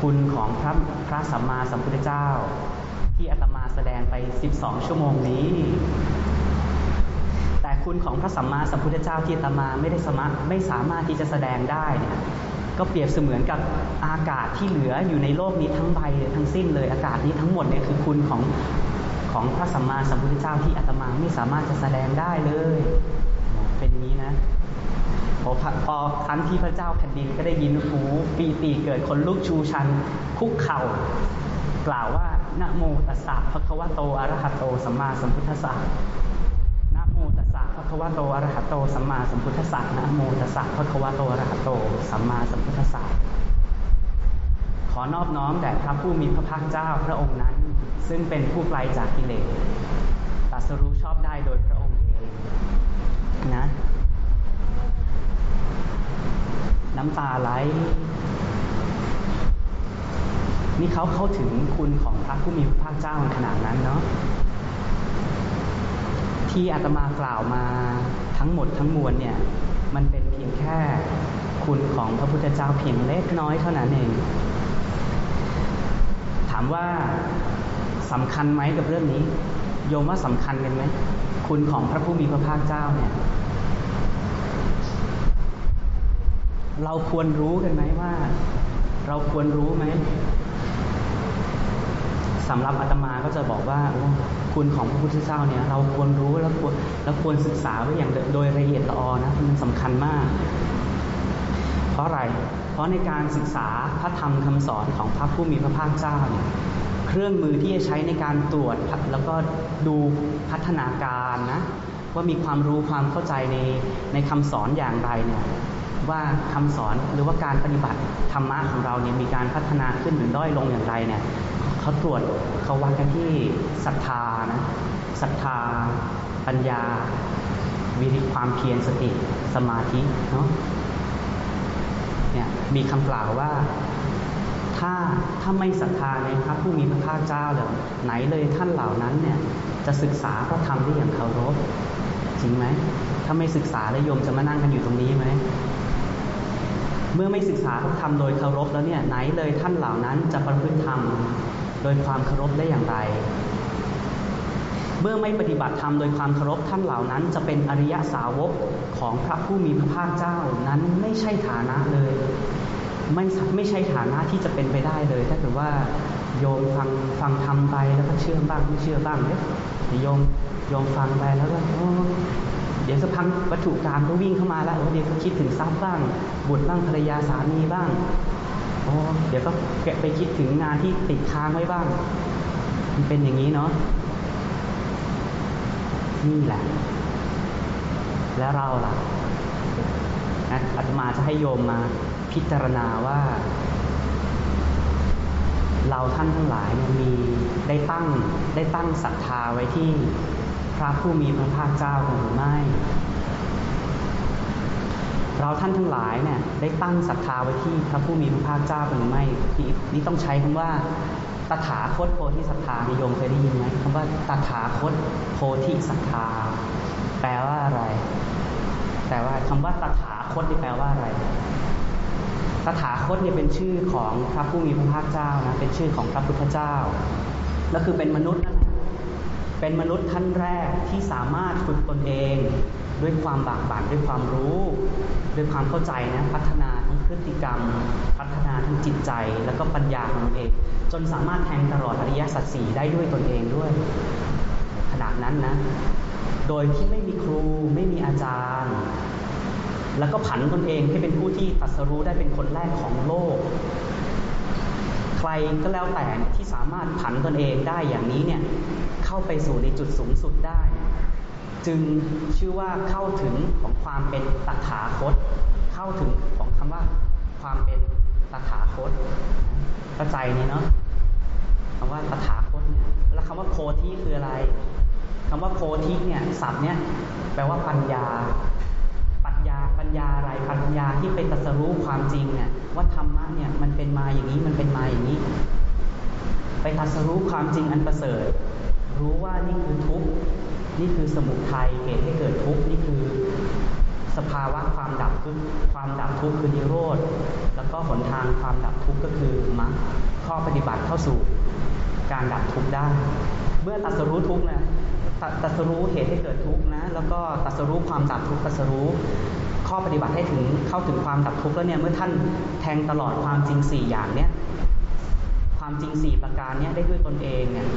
Speaker 1: คุณของพระพระสัมมาสัมพุทธเจ้า ที่อาตมาแสดงไป 12 ชั่วโมงนี้ แต่คุณของพระสัมมาสัมพุทธเจ้าที่อาตมาไม่ได้สมาไม่สามารถที่จะแสดงได้เนี่ยก็เปรียบเสมือนกับอากาศที่เหลืออยู่ในโลกนี้ทั้งใบทั้งสิ้นเลยอากาศนี้ทั้งหมดเนี่ยคือคุณของของพระสัมมาสัมพุทธเจ้าที่อาตมาไม่สามารถจะแสดงได้เลย พอพอทันที่พระเจ้าแผ่นดินก็ได้ยินหูปีติเกิดคนลุกชูชันคุกเข่ากล่าวว่านะโมตัสสะภะคะวะโตอะระหะโตสัมมาสัมพุทธัสสะนะโมตัสสะภะคะวะโตอะระหะโตสัมมาสัมพุทธัสสะนะโมตัสสะภะคะวะโตอะระหะโตสัมมาสัมพุทธัสสะขอนอบน้อมแด่พระผู้มีพระภาคเจ้าพระองค์นั้น ซึ่งเป็นผู้ไกลจากกิเลสตรัสรู้ชอบได้โดยพระองค์เองนะ น้ำตาไหลนี่เขาเข้าถึงคุณของพระผู้มีพระภาคเจ้าขนาดนั้นเนาะที่อาตมากล่าวมาทั้งหมดทั้งมวลเนี่ย มันเป็นเพียงแค่คุณของพระพุทธเจ้าเพียงเล็กน้อยเท่านั้นเอง ถามว่าสำคัญไหมกับเรื่องนี้ โยมว่าสำคัญกันไหมคุณของพระผู้มีพระภาคเจ้าเนี่ย เราควรรู้กันไหมว่า เราควรรู้ไหมสำหรับอาตมาก็จะบอกว่าคุณของพระพุทธเจ้าเนี่ย เราควรรู้แล้วควรแล้วควรศึกษาไว้อย่างโดยละเอียดละออนะมันสำคัญมาก เพราะอะไร เพราะในการศึกษาพระธรรมคำสอนของพระผู้มีพระภาคเจ้าเนี่ยเครื่องมือที่จะใช้ในการตรวจแล้วก็ดูพัฒนาการนะว่ามีความรู้ความเข้าใจในในคำสอนอย่างไรเนี่ย ว่าคำสอนหรือว่าการปฏิบัติธรรมะของเราเนี่ยมีการพัฒนาขึ้นหรือด้อยลงอย่างไรเนี่ยเขาตรวจเขาวัดกันที่ศรัทธานะศรัทธา ปัญญา วิริความเพียรสติสมาธิเนาะเนี่ยมีคำกล่าวว่าถ้าถ้าไม่ศรัทธาในพระผู้มีพระภาคเจ้าเลยไหนเลยท่านเหล่านั้นเนี่ยจะศึกษาพระธรรมได้อย่างเคารพจริงไหมถ้าไม่ศึกษาแล้วโยมจะมานั่งกันอยู่ตรงนี้ไหม เมื่อไม่ศึกษาธรรมโดยเคารพแล้วเนี่ยไหนเลยท่านเหล่านั้นจะประพฤติธรรมโดยความเคารพได้อย่างไร เมื่อไม่ปฏิบัติธรรมโดยความเคารพท่านเหล่านั้น จะเป็นอริยสาวกของพระผู้มีพระภาคเจ้านั้นไม่ใช่ฐานะเลย ไม่ไม่ใช่ฐานะที่จะเป็นไปได้เลย ถ้าเกิดว่าโยมฟังฟังทำไปแล้วก็เชื่อบ้างไม่เชื่อบ้างเนี่ยโยมโยมฟังไปแล้วก็ ดี๋ยวสักพักวัตถุกรรมก็วิ่งเข้ามาแล้วเดี๋ยวก็คิดถึงทรัพย์บ้างบุตรบ้างภรรยาสามีบ้างโอ้เดี๋ยวก็แกะไปคิดถึงงานที่ติดค้างไว้บ้าง มันเป็นอย่างนี้เนาะนี่แหละ แล้วเราล่ะนะอาตมาจะให้โยมมาพิจารณาว่า เราท่านทั้งหลายมีได้ตั้งได้ตั้งศรัทธาไว้ที่ ระผู้มีพระภาคเจ้ากันหรือไม่ เราท่านทั้งหลายเนี่ยได้ตั้งศรัทธาไว้ที่พระผู้มีพระภาคเจ้าหรือไม่นี่ต้องใช้คำว่าตถาคตโพธิศรัทธานิยมเคยได้ยินไหมคำว่าตถาคตโพธิศรัทธา แปลว่าอะไรแต่ว่าคำว่าตถาคตนี่แปลว่าอะไรตถาคตเนี่ยเป็นชื่อของพระผู้มีพระภาคเจ้านะเป็นชื่อของพระพุทธเจ้า แล้วคือเป็นมนุษย์นั่น เป็นมนุษย์ท่านแรกที่สามารถฝึกตนเอง ด้วยความบากบั่นด้วยความรู้ ด้วยความเข้าใจนะพัฒนาทั้งพฤติกรรม พัฒนาทั้งจิตใจ แล้วก็ปัญญาของตนเอง จนสามารถแทงตลอดอริยสัจสี่ได้ด้วยตนเองด้วย ขนาดนั้นนะ โดยที่ไม่มีครูไม่มีอาจารย์ แล้วก็ผันตนเองให้เป็นผู้ที่ตัดสรู้ได้เป็นคนแรกของโลก ใครก็แล้วแต่ที่สามารถผันตนเองได้อย่างนี้เนี่ยเข้าไปสู่ในจุดสูงสุดได้ จึงชื่อว่าเข้าถึงของความเป็นตถาคต เข้าถึงของคำว่าความเป็นตถาคตเข้าใจนี่เนาะคำว่าตถาคตเนี่ยแล้วคำว่าโพธิคืออะไรคำว่าโพธิเนี่ยศัพท์เนี่ยแปลว่าปัญญา ปัญญาอะไรปัญญาที่เป็นตรัสรู้ความจริงเนี่ยว่าธรรมะเนี่ยมันเป็นมาอย่างนี้มันเป็นมาอย่างนี้ ไปตรัสรู้ความจริงอันประเสริฐ รู้ว่านี่คือทุกข์นี่คือสมุทัยเหตุให้เกิดทุกข์นี่คือสภาวะความดับคือความดับทุกข์คือนิโรธ แล้วก็หนทางความดับทุกข์ก็คือมรรคข้อปฏิบัติเข้าสู่การดับทุกข์ได้ เมื่อตัดสรู้ทุกข์นะตัดสรู้เหตุให้เกิดทุกข์นะ แล้วก็ตัดสรู้ความดับทุกข์ตัดสรู้ ข้อปฏิบัติให้ถึงเข้าถึงความดับทุกข์แล้วเนี่ยเมื่อท่านแทงตลอดความจริงสี่อย่างเนี้ยความจริงสี่ประการเนี้ยได้ด้วยตนเองเนี่ย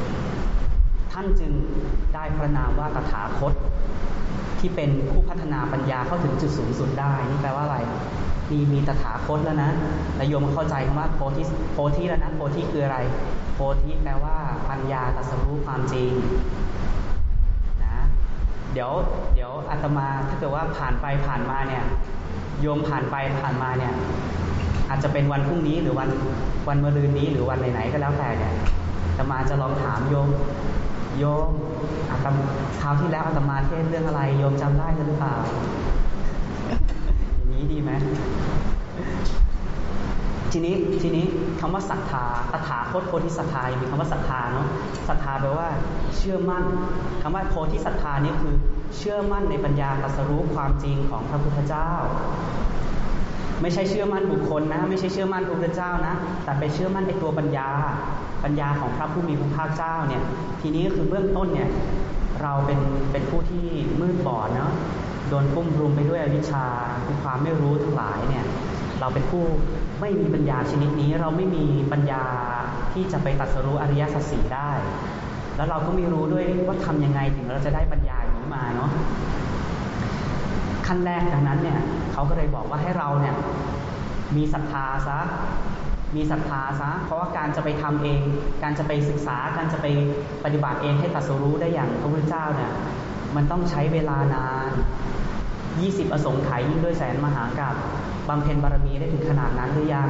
Speaker 1: ท่านจึงได้พระนามว่าตถาคต ที่เป็นผู้พัฒนาปัญญาเข้าถึงจุดสูงสุดได้นี่แปลว่าอะไรมีมีตถาคตแล้วนะนายโยมเข้าใจคำว่าโพธิโพธิแล้วนะโพธิคืออะไร โพธิแปลว่าปัญญาตรัสรู้ความจริง เดี๋ยวเดี๋ยวอาตมาถ้าเกิดว่าผ่านไปผ่านมาเนี่ยโยมผ่านไปผ่านมาเนี่ยอาจจะเป็นวันพรุ่งนี้หรือวันวันมะรืนนี้หรือวันไหนๆก็แล้วแต่เนี่ยอาตมาจะลองถามโยมโยมอาตมาคราวที่แล้วอาตมาเทศเรื่องอะไร โยมจำได้หรือเปล่าอย่างนี้ดีไหม ทีนี้ทีนี้คำว่าศรัทธาตถาคตโพธิศรัทธามีคำว่าศรัทธาเนาะศรัทธาแปลว่าเชื่อมั่นคำว่าโพธิศรัทธานี่คือ เชื่อมั่นในปัญญาตรัสรู้ความจริงของพระพุทธเจ้า ไม่ใช่เชื่อมั่นบุคคลนะ ไม่ใช่เชื่อมั่นพระพุทธเจ้านะ แต่ไปเชื่อมั่นในตัวปัญญา ปัญญาของพระผู้มีพระภาคเจ้าเนี่ย ทีนี้คือเบื้องต้นเนี่ยเราเป็นเป็นผู้ที่มืดบอดเนาะโดนกุ้มรุมไปด้วยอวิชชาคือความไม่รู้ทั้งหลายเนี่ยเราเป็นผู้ ไม่มีปัญญาชนิดนี้ เราไม่มีปัญญาที่จะไปตัดสรู้อริยสัจสีได้ แล้วเราก็ไม่รู้ด้วยว่าทำยังไงถึงเราจะได้ปัญญาอย่างนี้มาเนาะขั้นแรกดังนั้นเนี่ยเขาก็เลยบอกว่าให้เราเนี่ยมีศรัทธาซะมีศรัทธาซะเพราะว่าการจะไปทำเอง การจะไปศึกษา การจะไปปฏิบัติเองให้ตัดสรู้ได้อย่างพระพุทธเจ้าเนี่ยมันต้องใช้เวลานาน 20 อสงไขยยิ่งด้วยแสนมหากับ บำเพ็ญบารมีได้ถึงขนาดนั้นหรือยัง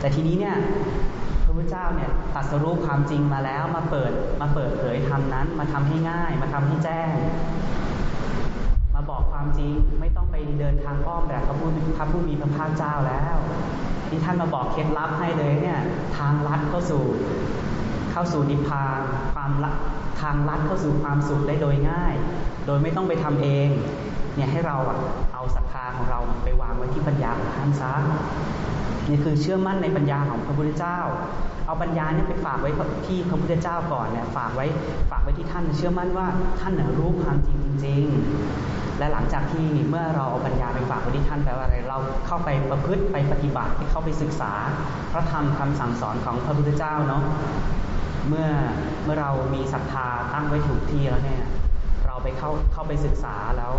Speaker 1: แต่ทีนี้เนี่ยพระพุทธเจ้าเนี่ยตัดสรู้ความจริงมาแล้วมาเปิดมาเปิดเผยธรรมนั้น มาทำให้ง่าย มาทำให้แจ้ง มาบอกความจริงไม่ต้องไปเดินทางอ้อมแบบพระผู้พระผู้มีพระภาคเจ้าแล้วที่ท่านมาบอกเคล็ดลับให้เลยเนี่ยทางลัดเข้าสู่เข้าสู่นิพพานความละทางลัดเข้าสู่ความสุขได้โดยง่าย โดยไม่ต้องไปทำเองเนี่ยให้เราอะ ของเราไปวางไว้ที่ปัญญาของท่านซะนี่คือเชื่อมั่นในปัญญาของพระพุทธเจ้า เอาปัญญาเนี่ยไปฝากไว้ที่พระพุทธเจ้าก่อนเนี่ยฝากไว้ฝากไว้ที่ท่าน เชื่อมั่นว่าท่านเน่ยรู้ความจริงจริงและหลังจากที่เมื่อเราเอาปัญญาไปฝากไว้ที่ท่านแปลว่าอะไร เราเข้าไปประพฤติไปปฏิบัติไปเข้าไปศึกษา พระธรรมคำสั่งสอนของพระพุทธเจ้าเนาะเมื่อเมื่อเรามีศรัทธาตั้งไว้ถูกที่แล้วเนี่ยเราไปเข้าเข้าไปศึกษาแล้ว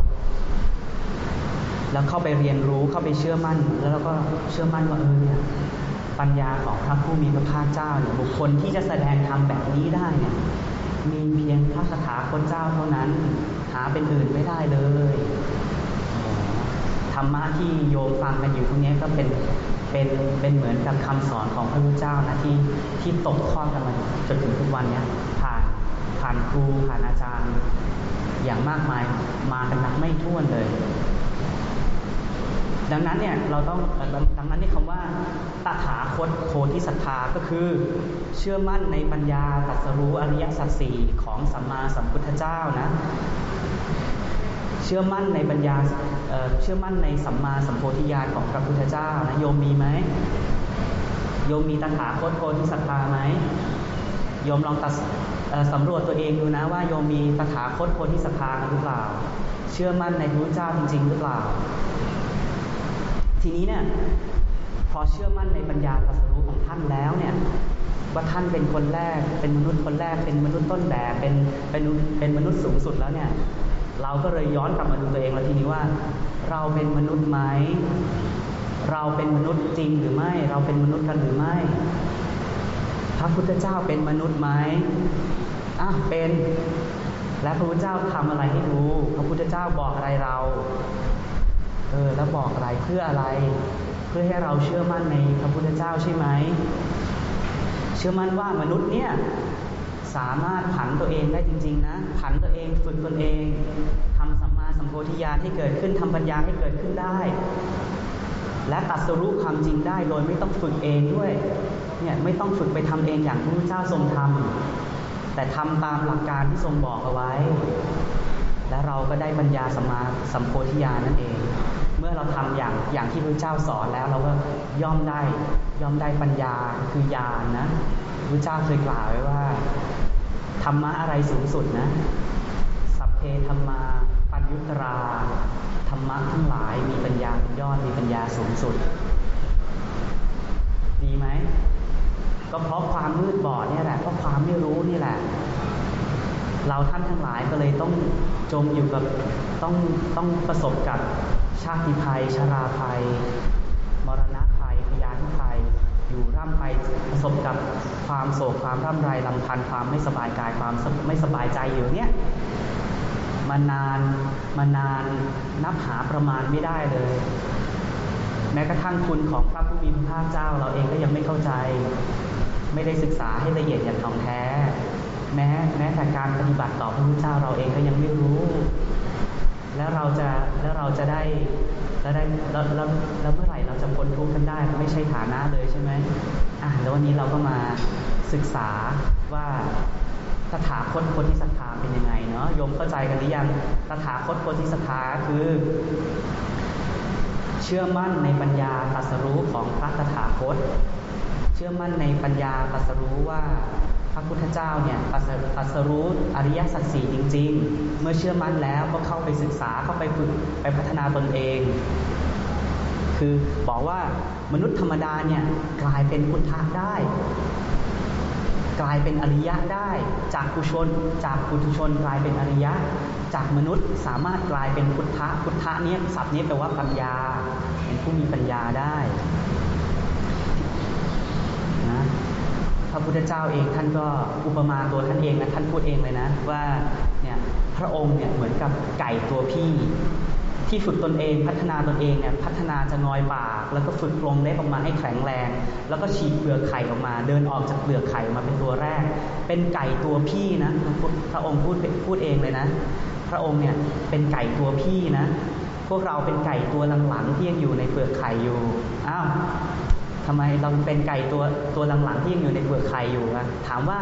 Speaker 1: แล้วเข้าไปเรียนรู้เข้าไปเชื่อมั่น แล้วเราก็เชื่อมั่นว่าเออเนี่ยปัญญาของพระผู้มีพระภาคเจ้าเนี่ยบุคคลที่จะแสดงธรรมแบบนี้ได้เนี่ยมีเพียงพระสถาคตเจ้าเท่านั้น หาเป็นอื่นไม่ได้เลยธรรมะที่โยมฟังกันอยู่ตรงนี้ก็เป็นเป็นเป็นเหมือนกับคำสอนของพระพุทธเจ้านะที่ที่ตกทอดกันมาจนถึงทุกวันนี้ผ่านผ่านครูผ่านอาจารย์ อย่างมากมายมากันนับไม่ถ้วนเลย ดังนั้นเนี่ยเราต้องดังนั้นนี่คำว่าตถาคตโพธิศรัทธาก็คือ เชื่อมั่นในปัญญาตรัสรู้อริยสัจสี่ของสัมมาสัมพุทธเจ้านะเชื่อมั่นในปัญญาเชื่อมั่นในสัมมาสัมโพธิญาณของพระพุทธเจ้านะโยมมีไหมโยมมีตถาคตโพธิศรัทธาไหมโยมลองตัดสำรวจตัวเองดูนะว่าโยมมีตถาคตโพธิศรัทธาหรือเปล่า เชื่อมั่นในพระพุทธเจ้าจริง ๆ หรือเปล่า ทีนี้เนี่ยพอเชื่อมั่นในปัญญาตรัสรู้ของท่านแล้วเนี่ยว่าท่านเป็นคนแรก เป็นมนุษย์คนแรก เป็นมนุษย์ต้นแบบ เป็นเป็นเป็นมนุษย์สูงสุดแล้วเนี่ย เราก็เลยย้อนกลับมาดูตัวเองแล้วทีนี้ว่า เราเป็นมนุษย์ไหมเราเป็นมนุษย์จริงหรือไม่ เราเป็นมนุษย์กันหรือไม่ พระพุทธเจ้าเป็นมนุษย์ไหมอะเป็น และพระพุทธเจ้าทำอะไรให้ดู พระพุทธเจ้าบอกอะไรเรา ออแล้วบอกอะไรเพื่ออะไร เพื่อให้เราเชื่อมั่นในพระพุทธเจ้าใช่ไหมเชื่อมั่นว่ามนุษย์เนี่ยสามารถผันตัวเองได้จริง ๆ นะ ผันตัวเองฝึกตนเองทำสัมมาสัมโพธิญาณให้เกิดขึ้นทำปัญญาให้เกิดขึ้นได้ และตัดสรู้ความจริงได้โดยไม่ต้องฝึกเองด้วยเนี่ยไม่ต้องฝึกไปทำเองอย่างพระพุทธเจ้าทรงทำแต่ทำตามหลักการที่ทรงบอกเอาไว้ และเราก็ได้ปัญญาสัมมาสัมโพธิญาณนั่นเอง มื่อเราทำอย่างอย่างที่พระเจ้าสอนแล้วเราก็ย่อมได้ย่อมได้ปัญญาคือญาณนนะพระเจ้าเคยกล่าวไว้ว่าธรรมะอะไรสูงสุดนะสัพเพธรรมาปัญญุตราธรรมะทั้งหลายมีปัญญาเป็นยอดมีปัญญาสูงสุด ดีไหมก็เพราะความมืดบอดนี่แหละเพราะความไม่รู้นี่แหละ เราท่านทั้งหลายก็เลยต้องจมอยู่กับต้องต้องประสบกับ ชาติภัย ชราภัย มรณะภัยพยาธิภัย อยู่ร่ำไปประสบกับความโศกความร่ำไรลำพันธ์ความไม่สบายกายความไม่สบายใจอยู่เนี้ยมานานมานานนับหาประมาณไม่ได้เลย แม้กระทั่งคุณของพระผู้มีพระภาคเจ้าเราเองก็ยังไม่เข้าใจ ไม่ได้ศึกษาให้ละเอียดอย่างท่องแท้ แม้แม้แต่การปฏิบัติต่อพระพุทธเจ้าเราเองก็ยังไม่รู้ แล้วเราจะแล้วเราจะได้แล้วได้แล้วแล้วแล้วเมื่อไหร่เราจะพ้นทุกข์กันได้ไม่ใช่ฐานะเลยใช่ไหมอะแล้ววันนี้เราก็มาศึกษาว่าตถาคตโพธิสัตธาเป็นยังไงเนาะโยมเข้าใจกันหรือยังตถาคตโพธิสัตธาคือ เชื่อมั่นในปัญญาตรัสรู้ของพระตถาคต เชื่อมั่นในปัญญาตรัสรู้ว่า ระพุทธเจ้าเนี่ยตัสรู้อริยสัจสี่จริง ๆ เมื่อเชื่อมั่นแล้วก็เข้าไปศึกษาเข้าไปฝึกไปพัฒนาตนเอง คือบอกว่ามนุษย์ธรรมดาเนี่ยกลายเป็นพุทธะได้ กลายเป็นอริยะได้ จากกุชน จากปุถุชนกลายเป็นอริยะ จากมนุษย์สามารถกลายเป็นพุทธะพุทธะเนี่ยศัพท์นี้แปลว่าปัญญา เป็นผู้มีปัญญาได้นะพ ระพุทธเจ้าเองท่านก็อุปมาตัวท่านเองนะท่านพูดเองเลยนะ ว่าเนี่ยพระองค์เนี่ยเหมือนกับไก่ตัวพี่ ที่ฝึกตนเองพัฒนาตนเองเนี่ยพัฒนาจะงอยปาก แล้วก็ฝึกลงเล็บออกมาให้แข็งแรง แล้วก็ฉีกเปลือกไข่ออกมา เดินออกจากเปลือกไข่ออกมาเป็นตัวแรก เป็นไก่ตัวพี่นะพระองค์พูดพูดเองเลยนะ พระองค์เนี่ยเป็นไก่ตัวพี่นะพวกเราเป็นไก่ตัวหลังๆที่ยังอยู่ในเปลือกไข่อยู่ อ้าว ทำไมเราเป็นไก่ตัวตัวหลังๆที่ยังอยู่ในเปลือกไข่อยู่อะถามว่า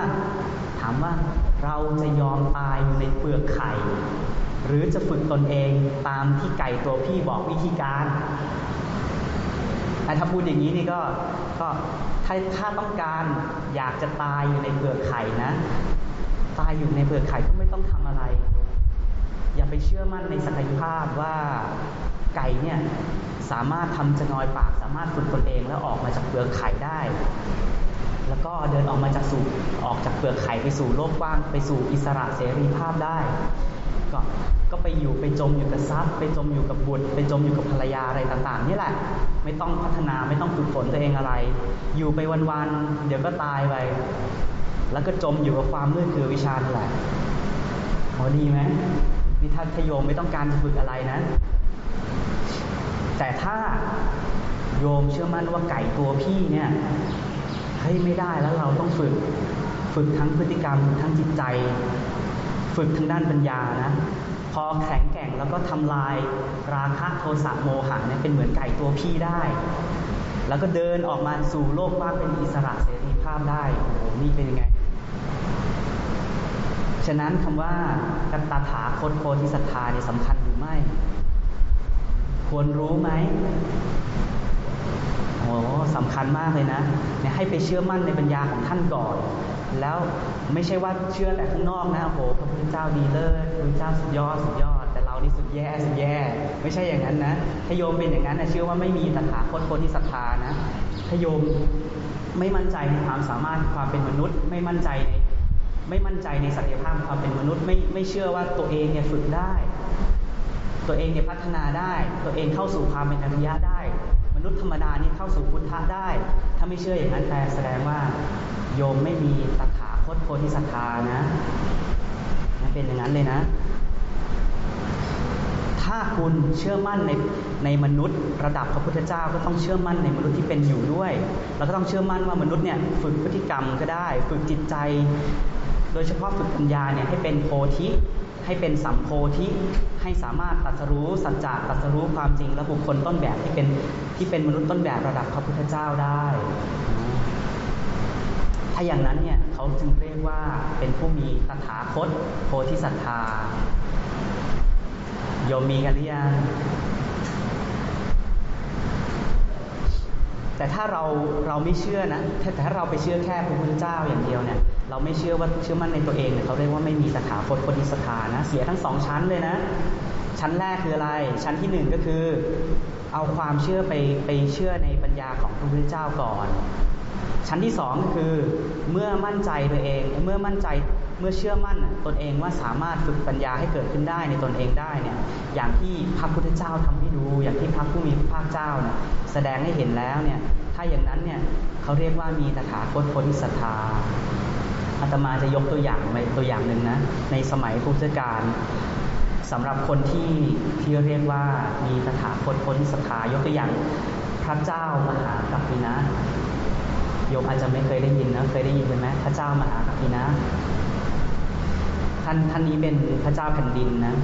Speaker 1: ถามว่าเราจะยอมตายอยู่ในเปลือกไข่ หรือจะฝึกตนเองตามที่ไก่ตัวพี่บอกวิธีการถ้าพูดอย่างนี้นี่ก็ก็ถ้าถ้าต้องการอยากจะตายอยู่ในเปลือกไข่นะ ตายอยู่ในเปลือกไข่ก็ไม่ต้องทำอะไร อย่าไปเชื่อมั่นในศักยภาพว่า ไก่เนี่ยสามารถทำจะงอยปาก สามารถฝึกตนเองแล้วออกมาจากเปลือกไข่ได้ แล้วก็เดินออกมาจากสู่ออกจากเปลือกไข่ไปสู่โลกกว้าง ไปสู่อิสระเสรีภาพได้ ก็ก็ไปอยู่ไปจมอยู่กับทรัพย์ ไปจมอยู่กับบุตร ไปจมอยู่กับภรรยาอะไรต่างๆนี่แหละ ไม่ต้องพัฒนาไม่ต้องฝึกฝนตัวเองอะไร อยู่ไปวันๆเดี๋ยวก็ตายไปแล้วก็จมอยู่กับความมืดคือวิชาแหละพอดีไหมวิทัทโยมไม่ต้องการจะฝึกอะไรนะ แต่ถ้าโยมเชื่อมั่นว่าไก่ตัวพี่เนี่ยเฮ้ยไม่ได้แล้วเราต้องฝึก ฝึกทั้งพฤติกรรมทั้งจิตใจ ฝึกทางด้านปัญญานะพอแข็งแกร่งแล้วก็ทำลายราคะโทสะโมหะเนี่ยเป็นเหมือนไก่ตัวพี่ได้ แล้วก็เดินออกมาสู่โลกว่างเป็นอิสระเสรีภาพได้โอ้โหนี่เป็นยังไง ฉะนั้นคำว่ากัตถาคตโพธิสัตธาเนี่ยสำคัญหรือไม่ ควรรู้ไหมโอ้สำคัญมากเลยนะเนี่ยให้ไปเชื่อมั่นในปัญญาของท่านก่อน แล้วไม่ใช่ว่าเชื่อแต่ข้างนอกนะโอ้โหพระพุทธเจ้าดีเลิศพระพุทธเจ้าสุดยอดสุดยอด แต่เรานี่สุดแย่สุดแย่ ไม่ใช่อย่างนั้นนะถ้าโยมเป็นอย่างนั้นนะเชื่อว่าไม่มีตถาคตโพธิสัตธานะถ้าโยมไม่มั่นใจในความสามารถความเป็นมนุษย์ ไม่มั่นใจในไม่มั่นใจในศักยภาพความเป็นมนุษย์ ไม่ไม่เชื่อว่าตัวเองเนี่ยฝึกได้ ตัวเองเนี่ยพัฒนาได้ ตัวเองเข้าสู่ความเป็นอริยะได้ มนุษย์ธรรมดานี่เข้าสู่พุทธะได้ ถ้าไม่เชื่ออย่างนั้นแปลแสดงว่าโยมไม่มีตถาคตโพธิสัตธานะนั่นเป็นอย่างนั้นเลยนะ ถ้าคุณเชื่อมั่นในในมนุษย์ระดับพระพุทธเจ้าก็ต้องเชื่อมั่นในมนุษย์ที่เป็นอยู่ด้วยแล้วก็ต้องเชื่อมั่นว่ามนุษย์เนี่ยฝึกพฤติกรรมก็ได้ ฝึกจิตใจ โดยเฉพาะฝึกปัญญาเนี่ยให้เป็นโพธิ ให้เป็นสัมโพธิให้สามารถตัดสรู้สัจจะตัดสรู้ความจริง และบุคคลต้นแบบที่เป็นที่เป็นมนุษย์ต้นแบบระดับพระพุทธเจ้าได้ ถ้าอย่างนั้นเนี่ยเขาจึงเรียกว่าเป็นผู้มีตถาคตโพธิสัตธาโยมมีกันหรือยัง แต่ถ้าเราเราไม่เชื่อนะแต่ถ้าเราไปเชื่อแค่พระพุทธเจ้าอย่างเดียวเนี่ย เราไม่เชื่อว่าเชื่อมั่นในตัวเองเนี่ยเขาเรียกว่าไม่มีสถาคตโพธิสถานะ เสียทั้งสองชั้นเลยนะ ชั้นแรกคืออะไร ชั้นที่หนึ่งก็คือ เอาความเชื่อไปไปเชื่อในปัญญาของพระพุทธเจ้าก่อน ชั้นที่สองคือเมื่อมั่นใจตัวเอง เมื่อมั่นใจเมื่อเชื่อมั่นตนเองว่าสามารถฝึกปัญญาให้เกิดขึ้นได้ในตนเองได้เนี่ยอย่างที่พระพุทธเจ้าทำให้ดูอย่างที่พระผู้มีพระภาคเจ้าเนี่ยแสดงให้เห็นแล้วเนี่ยถ้าอย่างนั้นเนี่ยเขาเรียกว่ามีตถาคตโพธิสัตธาอาตมาจะยกตัวอย่างไปตัวอย่างหนึ่งนะในสมัยพุทธกาลสำหรับคนที่ที่เรียกว่ามีตถาคตพ้นศรัทธายกตัวอย่างพระเจ้ามหากัปปินะโยมอาจจะไม่เคยได้ยินนะเคยได้ยินไหมพระเจ้ามหากัปปินะ ท่านท่านนี้เป็นพระเจ้าแผ่นดินนะ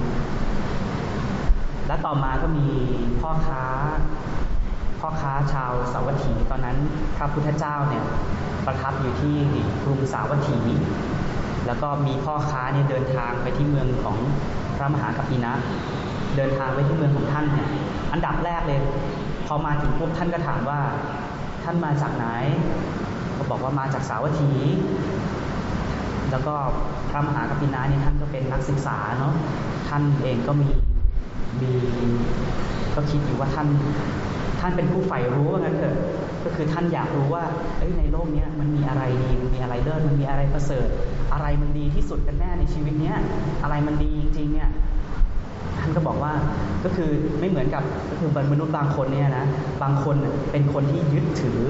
Speaker 1: และต่อมาก็มีพ่อค้า พ่อค้าชาวสาวัตถี ตอนนั้นพระพุทธเจ้าเนี่ยประทับอยู่ที่กรุงสาวัตถี แล้วก็มีพ่อค้าเนี่ยเดินทางไปที่เมืองของพระมหากัปปินะ เดินทางไปที่เมืองของท่านเนี่ย อันดับแรกเลย พอมาถึงปุ๊บท่านก็ถามว่า ท่านมาจากไหน ก็บอกว่ามาจากสาวัตถี แล้วก็พระมหากัปปินะเนี่ท่านก็เป็นนักศึกษาเนาะท่านเองก็มีมีก็คิดอยู่ว่าท่านท่านเป็นผู้ใฝ่รู้ว่างั้นเถอะก็คือท่านอยากรู้ว่าเอ้ยในโลกนี้มันมีอะไรดีมันมีอะไรเลิศมันมีอะไรประเสริฐ อะไรมันดีที่สุดกันแน่ในชีวิตเนี้ยอะไรมันดีจริงๆเนี่ยท่านก็บอกว่าก็คือไม่เหมือนกับก็คือมนุษย์บางคนเนี่ยนะบางคนเป็นคนที่ยึดถือ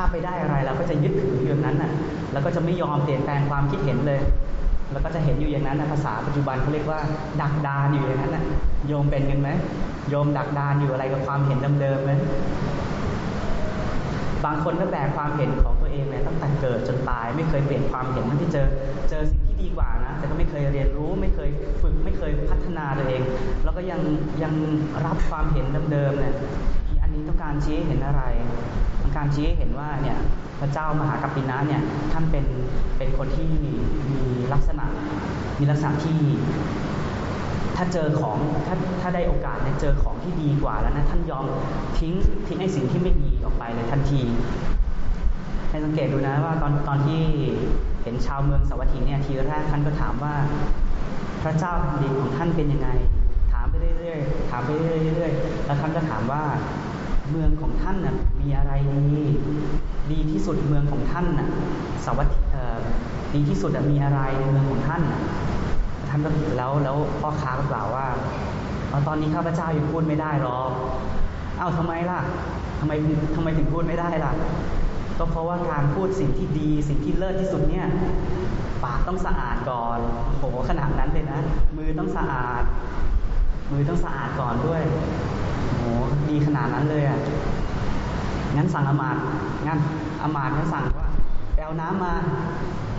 Speaker 1: ถ้าไปได้อะไรเราก็จะยึดถืออย่างนั้นน่ะ แล้วก็จะไม่ยอมเปลี่ยนแปลงความคิดเห็นเลย แล้วก็จะเห็นอยู่อย่างนั้นนะภาษาปัจจุบันเขาเรียกว่า ดักดานอยู่อย่างนั้นน่ะ โยมเป็นกันไหมโยมดักดานอยู่อะไรกับความเห็นเดิมๆไหมบางคนก็แบกความเห็นของตัวเองเนี่ยตั้งแต่เกิดจนตาย ไม่เคยเปลี่ยนความเห็นทั้งที่เจอเจอสิ่งที่ดีกว่านะ แต่ก็ไม่เคยเรียนรู้ไม่เคยฝึกไม่เคยพัฒนาตัวเอง แล้วก็ยังยังรับความเห็นเดิมๆเนี่ยอันนี้ต้องการชี้เห็นอะไร การชี้ให้เห็นว่าเนี่ยพระเจ้ามหากัปปินะเนี่ยท่านเป็นเป็นคนที่มีลักษณะมีลักษณะที่ถ้าเจอของถ้าถ้าได้โอกาสเนี่ยเจอของที่ดีกว่าแล้วนะท่านยอมทิ้งทิ้งไอ้สิ่งที่ไม่ดีออกไปเลยทันทีให้สังเกตดูนะว่าตอนตอนที่เห็นชาวเมืองสวัสดีเนี่ยทีแรกท่านก็ถามว่า พระเจ้าแผ่นดินของท่านเป็นยังไง ถามไปเรื่อยๆถามไปเรื่อยๆแล้วท่านก็ถามว่า เมืองของท่านน่ะมีอะไรดีดีที่สุดเมืองของท่านน่ะสวัสดีดีที่สุดมีอะไรในเมืองของท่านน่ะท่านก็แล้วแล้วพ่อค้าก็กล่าวว่าตอนนี้ข้าพเจ้ายังพูดไม่ได้หรอกเอ้าทำไมล่ะทำไมทำไมถึงพูดไม่ได้ล่ะ ก็เพราะว่าการพูดสิ่งที่ดีสิ่งที่เลิศที่สุดเนี่ยปากต้องสะอาดก่อนโหขนาดนั้นเลยนะ มือต้องสะอาด มือต้องสะอาดก่อนด้วย ดีขนาดนั้นเลยอะ งั้นสั่งอามาตงั้นอามาตงั้นสั่งว่าไปเอาน้ำมา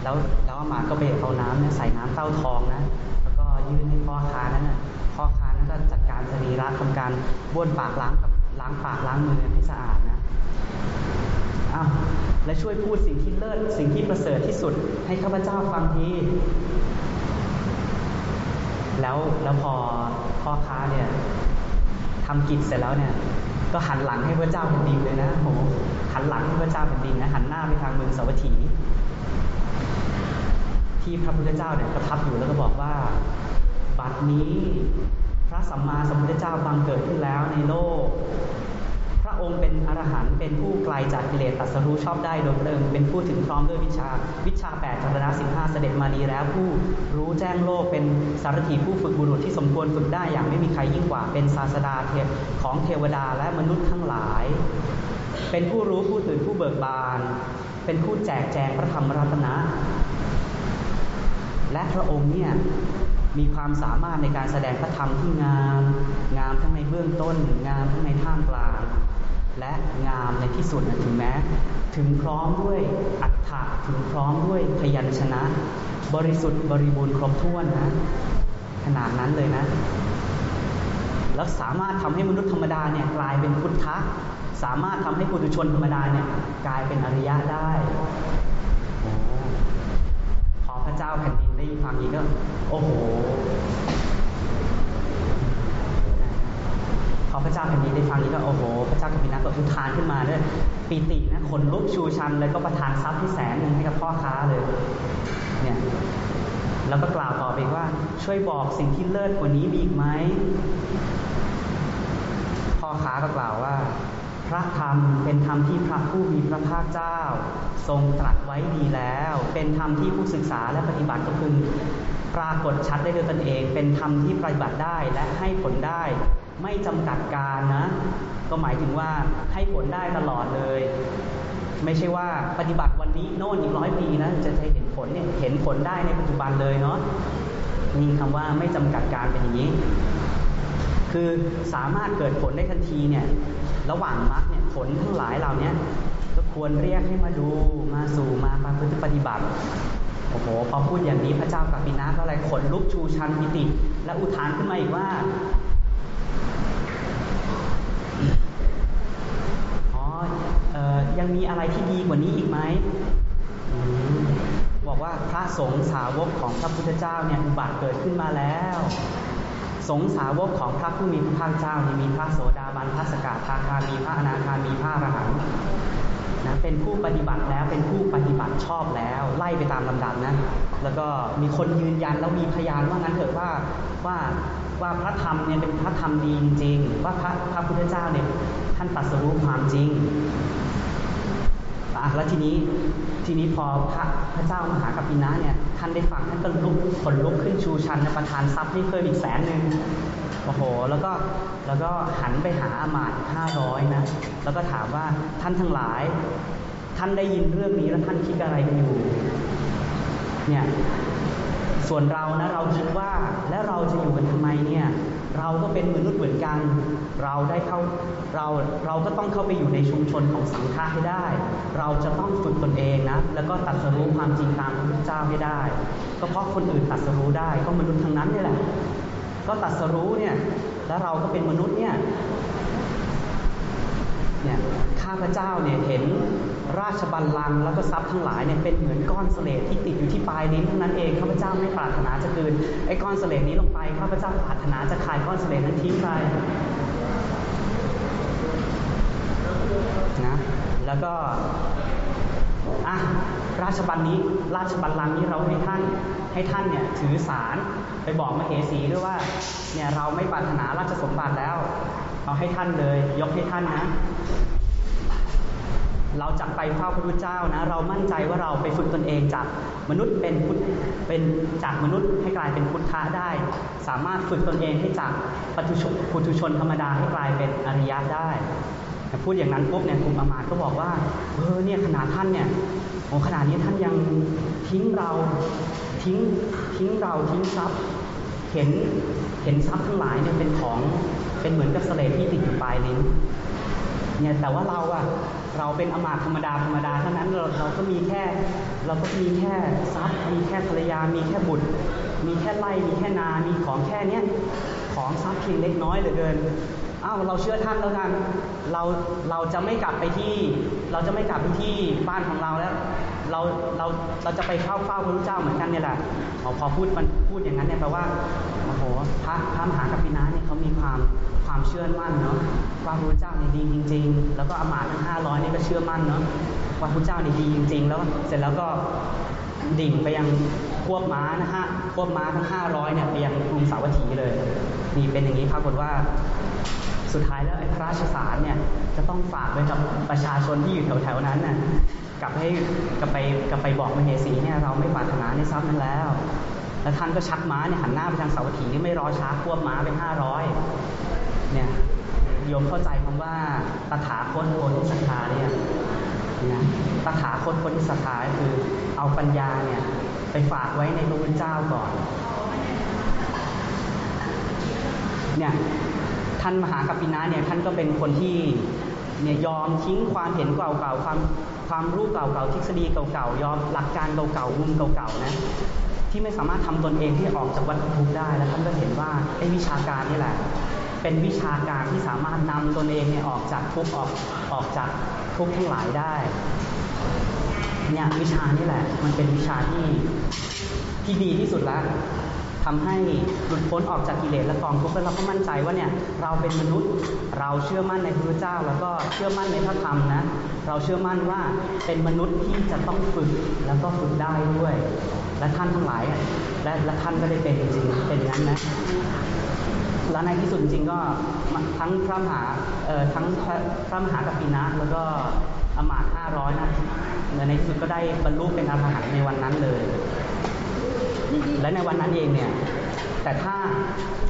Speaker 1: แล้วแล้วอามาตก็ไปเอาน้ำเนี่ยใส่น้ำเต้าทองนะ แล้วก็ยื่นให้พ่อค้านั้นน่ะพ่อค้านั้นก็จัดการสรีระทำการบ้วนปากล้างกับล้างปากล้างมือให้สะอาดนะอ้าวและช่วยพูดสิ่งที่เลิศสิ่งที่ประเสริฐที่สุด ให้ข้าพเจ้าฟังทีแล้วแล้วพอพ่อค้าเนี่ย ทำกิจเสร็จแล้วเนี่ย ก็หันหลังให้พระเจ้าแผ่นดินเลยนะโหหันหลังให้พระเจ้าแผ่นดินนะหันหน้าไปทางเมืองสวัสถี ที่พระพุทธเจ้าเนี่ยประทับอยู่แล้วก็บอกว่าบัดนี้พระสัมมาสัมพุทธเจ้าบังเกิดขึ้นแล้วในโลก องค์เป็นอรหันต์เป็นผู้ไกลจากกิเลสตัสรู้ชอบได้โดยเดิมเป็นผู้ถึงพร้อมด้วยวิชา วิชาแปดจารณะสิบห้าเสด็จมาดีแล้วผู้รู้แจ้งโลกเป็นสารถีผู้ฝึกบุรุษที่สมควรฝึกได้อย่างไม่มีใครยิ่งกว่าเป็นศาสดาเทพของเทวดาและมนุษย์ทั้งหลาย เป็นผู้รู้ผู้ตื่นผู้เบิกบาน เป็นผู้แจกแจงพระธรรมรัตนะ และพระองค์เนี่ยมีความสามารถในการแสดงพระธรรมที่งาม งามทั้งในเบื้องต้น งามทั้งในท่ามกลาง และงามในที่สุดถึงแม้ ถึงพร้อมด้วยอัฏฐะถึงพร้อมด้วยพยัญชนะ บริสุทธิ์บริบูรณ์ครบถ้วนนะ ขนาดนั้นเลยนะ แล้วสามารถทำให้มนุษย์ธรรมดาเนี่ยกลายเป็นพุทธะสามารถทำให้ปุถุชนธรรมดาเนี่ยกลายเป็นอริยะได้พอพระเจ้าแผ่นดินได้ยินความนี้ก็โอ้โห พอพระเจ้าแผ่นดินได้ฟังนี้ก็โอ้โห พระเจ้าแผ่นดินก็อุทานขึ้นมาด้วยปีตินะขนลุกชูชันเลยก็ประทานทรัพย์ที่แสนหนึ่งให้กับพ่อค้าเลยเนี่ยแล้วก็กล่าวต่อไปว่าช่วยบอกสิ่งที่เลิศกว่านี้มีอีกไหมพ่อค้าก็กล่าวว่า พระธรรมเป็นธรรมที่พระผู้มีพระภาคเจ้า ทรงตรัสไว้ดีแล้ว เป็นธรรมที่ผู้ศึกษาและปฏิบัติก็คือปรากฏชัดได้ด้วยตนเอง เป็นธรรมที่ปฏิบัติได้และให้ผลได้ ไม่จำกัดการนะ ก็หมายถึงว่าให้ผลได้ตลอดเลย ไม่ใช่ว่าปฏิบัติวันนี้โน่นอีกร้อยปีนะจะใช้เห็นผลเนี่ยเห็นผลได้ในปัจจุบันเลยเนาะนี่คำว่าไม่จำกัดการเป็นอย่างนี้ คือสามารถเกิดผลได้ทันทีเนี่ยระหว่างมรรคเนี่ยผลทั้งหลายเหล่านี้ก็ควรเรียกให้มาดูมาสู่มาประพฤติปฏิบัติโอ้โหพอพูดอย่างนี้พระเจ้ากัปปินาก็อะไรขนลุกชูชันพิติ และอุทานขึ้นมาอีกว่า อ๋อเออยังมีอะไรที่ดีกว่านี้อีกไหมบอกว่าพระสงฆ์สาวกของพระพุทธเจ้าเนี่ยอุบัติเกิดขึ้นมาแล้ว สงฆ์สาวกของพระผู้มีพระภาคเจ้านี่มีพระโสดาบันพระสกทาคามีพระอนาคามีพระอรหันต์นะเป็นผู้ปฏิบัติแล้วเป็นผู้ปฏิบัติชอบแล้วไล่ไปตามลำดับนะ แล้วก็มีคนยืนยันแล้วมีพยานว่างั้นเถอะว่าว่า ว่าพระธรรมเนี่ยเป็นพระธรรมดีจริงๆว่าพระพระพุทธเจ้าเนี่ยท่านตรัสรู้ความจริงอะแล้วทีนี้ทีนี้พอพระพระเจ้ามหากัปปินะเนี่ยท่านได้ฟังท่านก็ลุกขนลุกขึ้นชูชันประทานทรัพย์ให้เพิ่มอีกแสนหนึ่งโอ้โห แล้วก็แล้วก็หันไปหาอามาตย์ห้าร้อยนะ แล้วก็ถามว่าท่านทั้งหลาย ท่านได้ยินเรื่องนี้แล้วท่านคิดอะไรกันอยู่ เนี่ย ส่วนเรานะเราคิดว่าและเราจะอยู่กันทำไมเนี่ยเราก็เป็นมนุษย์เหมือนกัน เราได้เข้าเราเราก็ต้องเข้าไปอยู่ในชุมชนของสังฆะให้ได้ เราจะต้องฝึกตนเองนะแล้วก็ตัดสรู้ความจริงตามพระพุทธเจ้าให้ได้ ก็เพราะคนอื่นตัดสรู้ได้ก็มนุษย์ทั้งนั้นนี่แหละ ก็ตัดสรู้เนี่ยแล้วเราก็เป็นมนุษย์เนี่ยเนี่ย ข้าพเจ้าเนี่ยเห็นราชบัลลังก์แล้วก็ทรัพย์ทั้งหลายเนี่ยเป็นเหมือนก้อนเสลดที่ติดอยู่ที่ปลายลิ้นเท่านั้นเองข้าพเจ้าไม่ปรารถนาจะคืนไอ้ก้อนเสลดนี้ลงไปข้าพเจ้าปรารถนาจะคายก้อนเสลดนั้นทิ้งไปนะแล้วก็อะราชบัลนี้ราชบัลลังก์นี้เราให้ท่านให้ท่านเนี่ยถือสารไปบอกมเหสีด้วยว่าเนี่ยเราไม่ปรารถนาราชสมบัติแล้ว เอาให้ท่านเลย ยกให้ท่านนะ เราจะไปเฝ้าพระพุทธเจ้านะ เรามั่นใจว่าเราไปฝึกตนเองจากมนุษย์เป็นพุทธเป็นจากมนุษย์ให้กลายเป็นพุทธะได้ สามารถฝึกตนเองให้จากปัตุชนปุถุชนธรรมดาให้กลายเป็นอริยะได้พูดอย่างนั้นปุ๊บเนี่ยกลุ่มอมาตก็บอกว่าเออเนี่ยขนาดท่านเนี่ยโอ้ขนาดนี้ท่านยังทิ้งเราทิ้งทิ้งเราทิ้งทรัพย์เห็นเห็นทรัพย์ทั้งหลายเนี่ยเป็นของเป็นเหมือนกับเสลที่ติดอยู่ปลายลิ้น เนี่ยแต่ว่าเราอะเราเป็นอมาตธรรมดาธรรมดาเท่านั้นเราเราก็มีแค่ เราก็มีแค่ทรัพย์มีแค่ภรรยา มีแค่บุตร มีแค่ไร่มีแค่นา มีของแค่เนี้ยของทรัพย์เพียงเล็กน้อยเหลือเกินอ้าวเราเชื่อท่านแล้วกัน เราเราจะไม่กลับไปที่ เราจะไม่กลับไปที่บ้านของเราแล้ว เราเราเราจะไปเข้าเฝ้าพระพุทธเจ้าเหมือนกันเนี่ยแหละพอพูดมันพูดอย่างนั้นเนี่ยแปลว่าโอ้โหพระพระมหากัปปินะเนี่ยเขามีความ ความเชื่อมั่นเนาะว่าพระเจ้านี่ดีจริง ๆ แล้วก็อมาตย์ทั้งห้าร้อยนี่ก็เชื่อมั่นเนาะว่าพระเจ้านี่ดีจริง ๆ แล้วเสร็จแล้วก็ดิ่งไปยังควบม้านะฮะควบม้าทั้งห้าร้อยเนี่ยไปยังกรุงสาวัตถีเลยนี่เป็นอย่างนี้ปรากฏว่าสุดท้ายแล้วไอ้พระราชสารเนี่ยจะต้องฝากไว้กับประชาชนที่อยู่แถวๆนั้นน่ะกลับให้กลับไปกลับไปบอกมเหสีเนี่ยเราไม่ปรารถนาในทรัพย์นั้นแล้ว แล้วท่านก็ชักม้าเนี่ยหันหน้าไปทางสาวัตถีนี่ไม่รอช้าควบม้าไปห้าร้อย เนี่ยโยมเข้าใจคำว่าตถาคตโพธิสัตาเนี่ยนะตถาคตโพธิสัตาคือเอาปัญญาเนี่ยไปฝากไว้ในพระพุทธเจ้าก่อน เนี่ยท่านมหากัปปินะเนี่ยท่านก็เป็นคนที่เนี่ยยอมทิ้งความเห็นเก่าๆความความรู้เก่าๆทฤษฎีเก่าๆยอมหลักการเก่าๆมุมเก่าๆนะที่ไม่สามารถทำตนเองที่ออกจากวัฏทุกข์ได้แล้วท่านก็เห็นว่าไอ้วิชาการนี่แหละ เป็นวิชาการที่สามารถนำตนเองเนี่ยออกจากทุกออกออกจากทุกทั้งหลายได้เนี่ยวิชานี่แหละ มันเป็นวิชาที่ที่ดีที่สุดแล้วทำให้หลุดพ้นออกจากกิเลสและกองทุกข์แล้วเราก็มั่นใจว่าเนี่ยเราเป็นมนุษย์เราเชื่อมั่นในพระเจ้า แล้วก็เชื่อมั่นในพระธรรมนะ เราเชื่อมั่นว่าเป็นมนุษย์ที่จะต้องฝึกแล้วก็ฝึกได้ด้วย และท่านทั้งหลายและและท่านก็ได้เป็นจริงเป็นอย่างนั้นนะ และในที่สุดจริงก็ทั้งพระมหาทั้งพระมหากัปปินะแล้วก็อมาตห้าร้อยนะในที่สุดก็ได้บรรลุเป็นอรหันต์ในวันนั้นเลย และในวันนั้นเองเนี่ย แต่ถ้า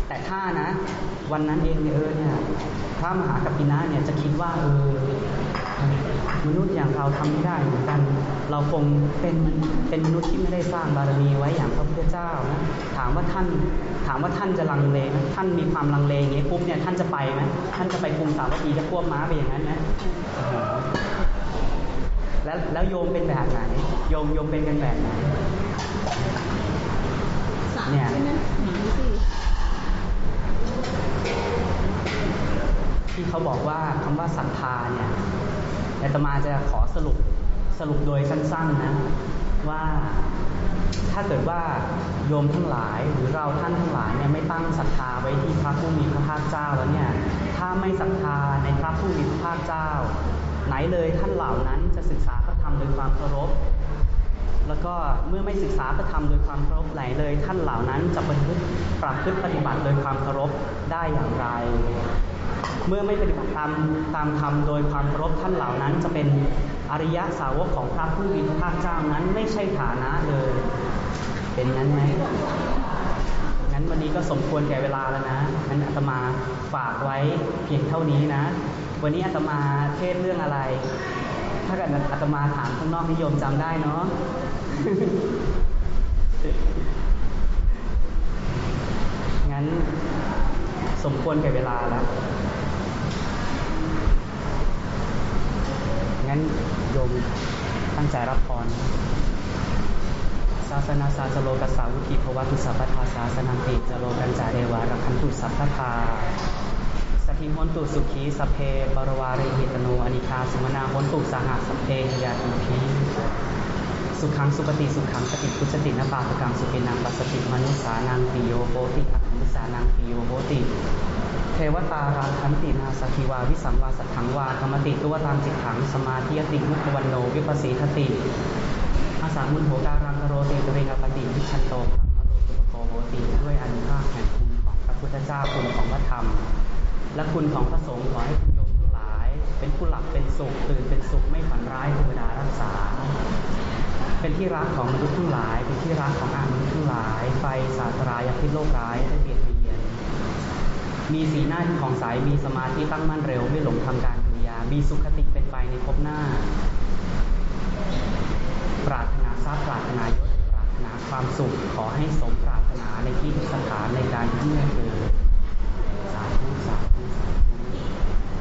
Speaker 1: แต่ถ้านะ วันนั้นเองเนี่ยเออเนี่ยพระมหากัปปินะเนี่ยจะคิดว่าเออ มนุษย์อย่างเราทำไม่ได้เหมือนกัน เราคงเป็นเป็นมนุษย์ที่ไม่ได้สร้างบารมีไว้อย่างพระพุทธเจ้านะถามว่าท่านถามว่าท่านจะลังเลไหมท่านมีความลังเลอย่างนี้ปุ๊บเนี่ยท่านจะไปไหมท่านจะไปคุมสาวัตถีจะควบม้าไปอย่างนั้นไหมแล้วแล้วโยมเป็นแบบไหน โยมโยมเป็นกันแบบไหนเนี่ยที่เขาบอกว่าคำว่าศรัทธาเนี่ย อาตมาจะขอสรุปสรุปโดยสั้นๆนะว่าถ้าเกิดว่าโยมทั้งหลายหรือเราท่านทั้งหลายเนี่ยไม่ตั้งศรัทธาไว้ที่พระผู้มีพระภาคเจ้าแล้วเนี่ยถ้าไม่ศรัทธาในพระผู้มีพระภาคเจ้า ไหนเลยท่านเหล่านั้นจะศึกษาพระธรรมโดยความเคารพ แล้วก็เมื่อไม่ศึกษาพระธรรมโดยความเคารพไหนเลย ท่านเหล่านั้นจะประพฤติปรับพฤติปฏิบัติโดยความเคารพได้อย่างไร เมื่อไม่ปฏิบัติตามตามธรรมโดยความเคารพท่านเหล่านั้น จะเป็นอริยสาวกของพระผู้มีพระภาคเจ้านั้นไม่ใช่ฐานะเลย เป็นงั้นไหมงั้นวันนี้ก็สมควรแก่เวลาแล้วนะงั้นอาตมาฝากไว้เพียงเท่านี้นะ วันนี้อาตมาเทศเรื่องอะไร ถ้ากิดอาตมาถามข้างนอกนิยมจำได้เนาะงั้นสมควรแก่เวลาแล้ว งั้นโยมตั้งใจรับพรศาสนาศาสโลกัสสาวุธิภวตุสัพพทาศาสนังติจโลกันจาเดวะรักขันตุสัพพทา สถิมหนตุสุขีสพเพปรวาริหิตโนอนิคาสุมนาหนตุสหสพเพยาตุพีสุขังสุปฏิสุขังสติพุชตินปาปกังสุปินังปัสสติมนุสานังปิโยโหติอัมุสานังปิโยโหติ เทวตาราคันตินาสกิวาวิสังวาสัทถังวากรรมติตัวตามจิตถังสมาธิยติมุขวันโนวิปัสสีทติอาสามุนโหการังกโรติตเรงปฏิวิชันโตสัมโรตุปโกโหติด้วยอนุภาพแห่งคุณของพระพุทธเจ้าคุณของพระธรรม และคุณของพระสงฆ์ขอให้คุณโยมทั้งหลาย เป็นผู้หลับเป็นสุขตื่นเป็นสุขไม่ฝันร้ายเทวดารักษา เป็นที่รักของมนุษย์ทั้งหลาย เป็นที่รักของอามนุษย์ทั้งหลาย ไฟสาตรายพิษโลกร้ายได้เบียดเบียน มีสีหน้าที่ผ่องใสมีสมาธิตั้งมั่นเร็วไม่หลงทำการกิริยา มีสุขติเป็นไปในภพหน้า ปรารถนาทรัพย์ปรารถนายศปรารถนาความสุขขอให้สมปรารถนาในที่สถานในการที่เมื่อเกิด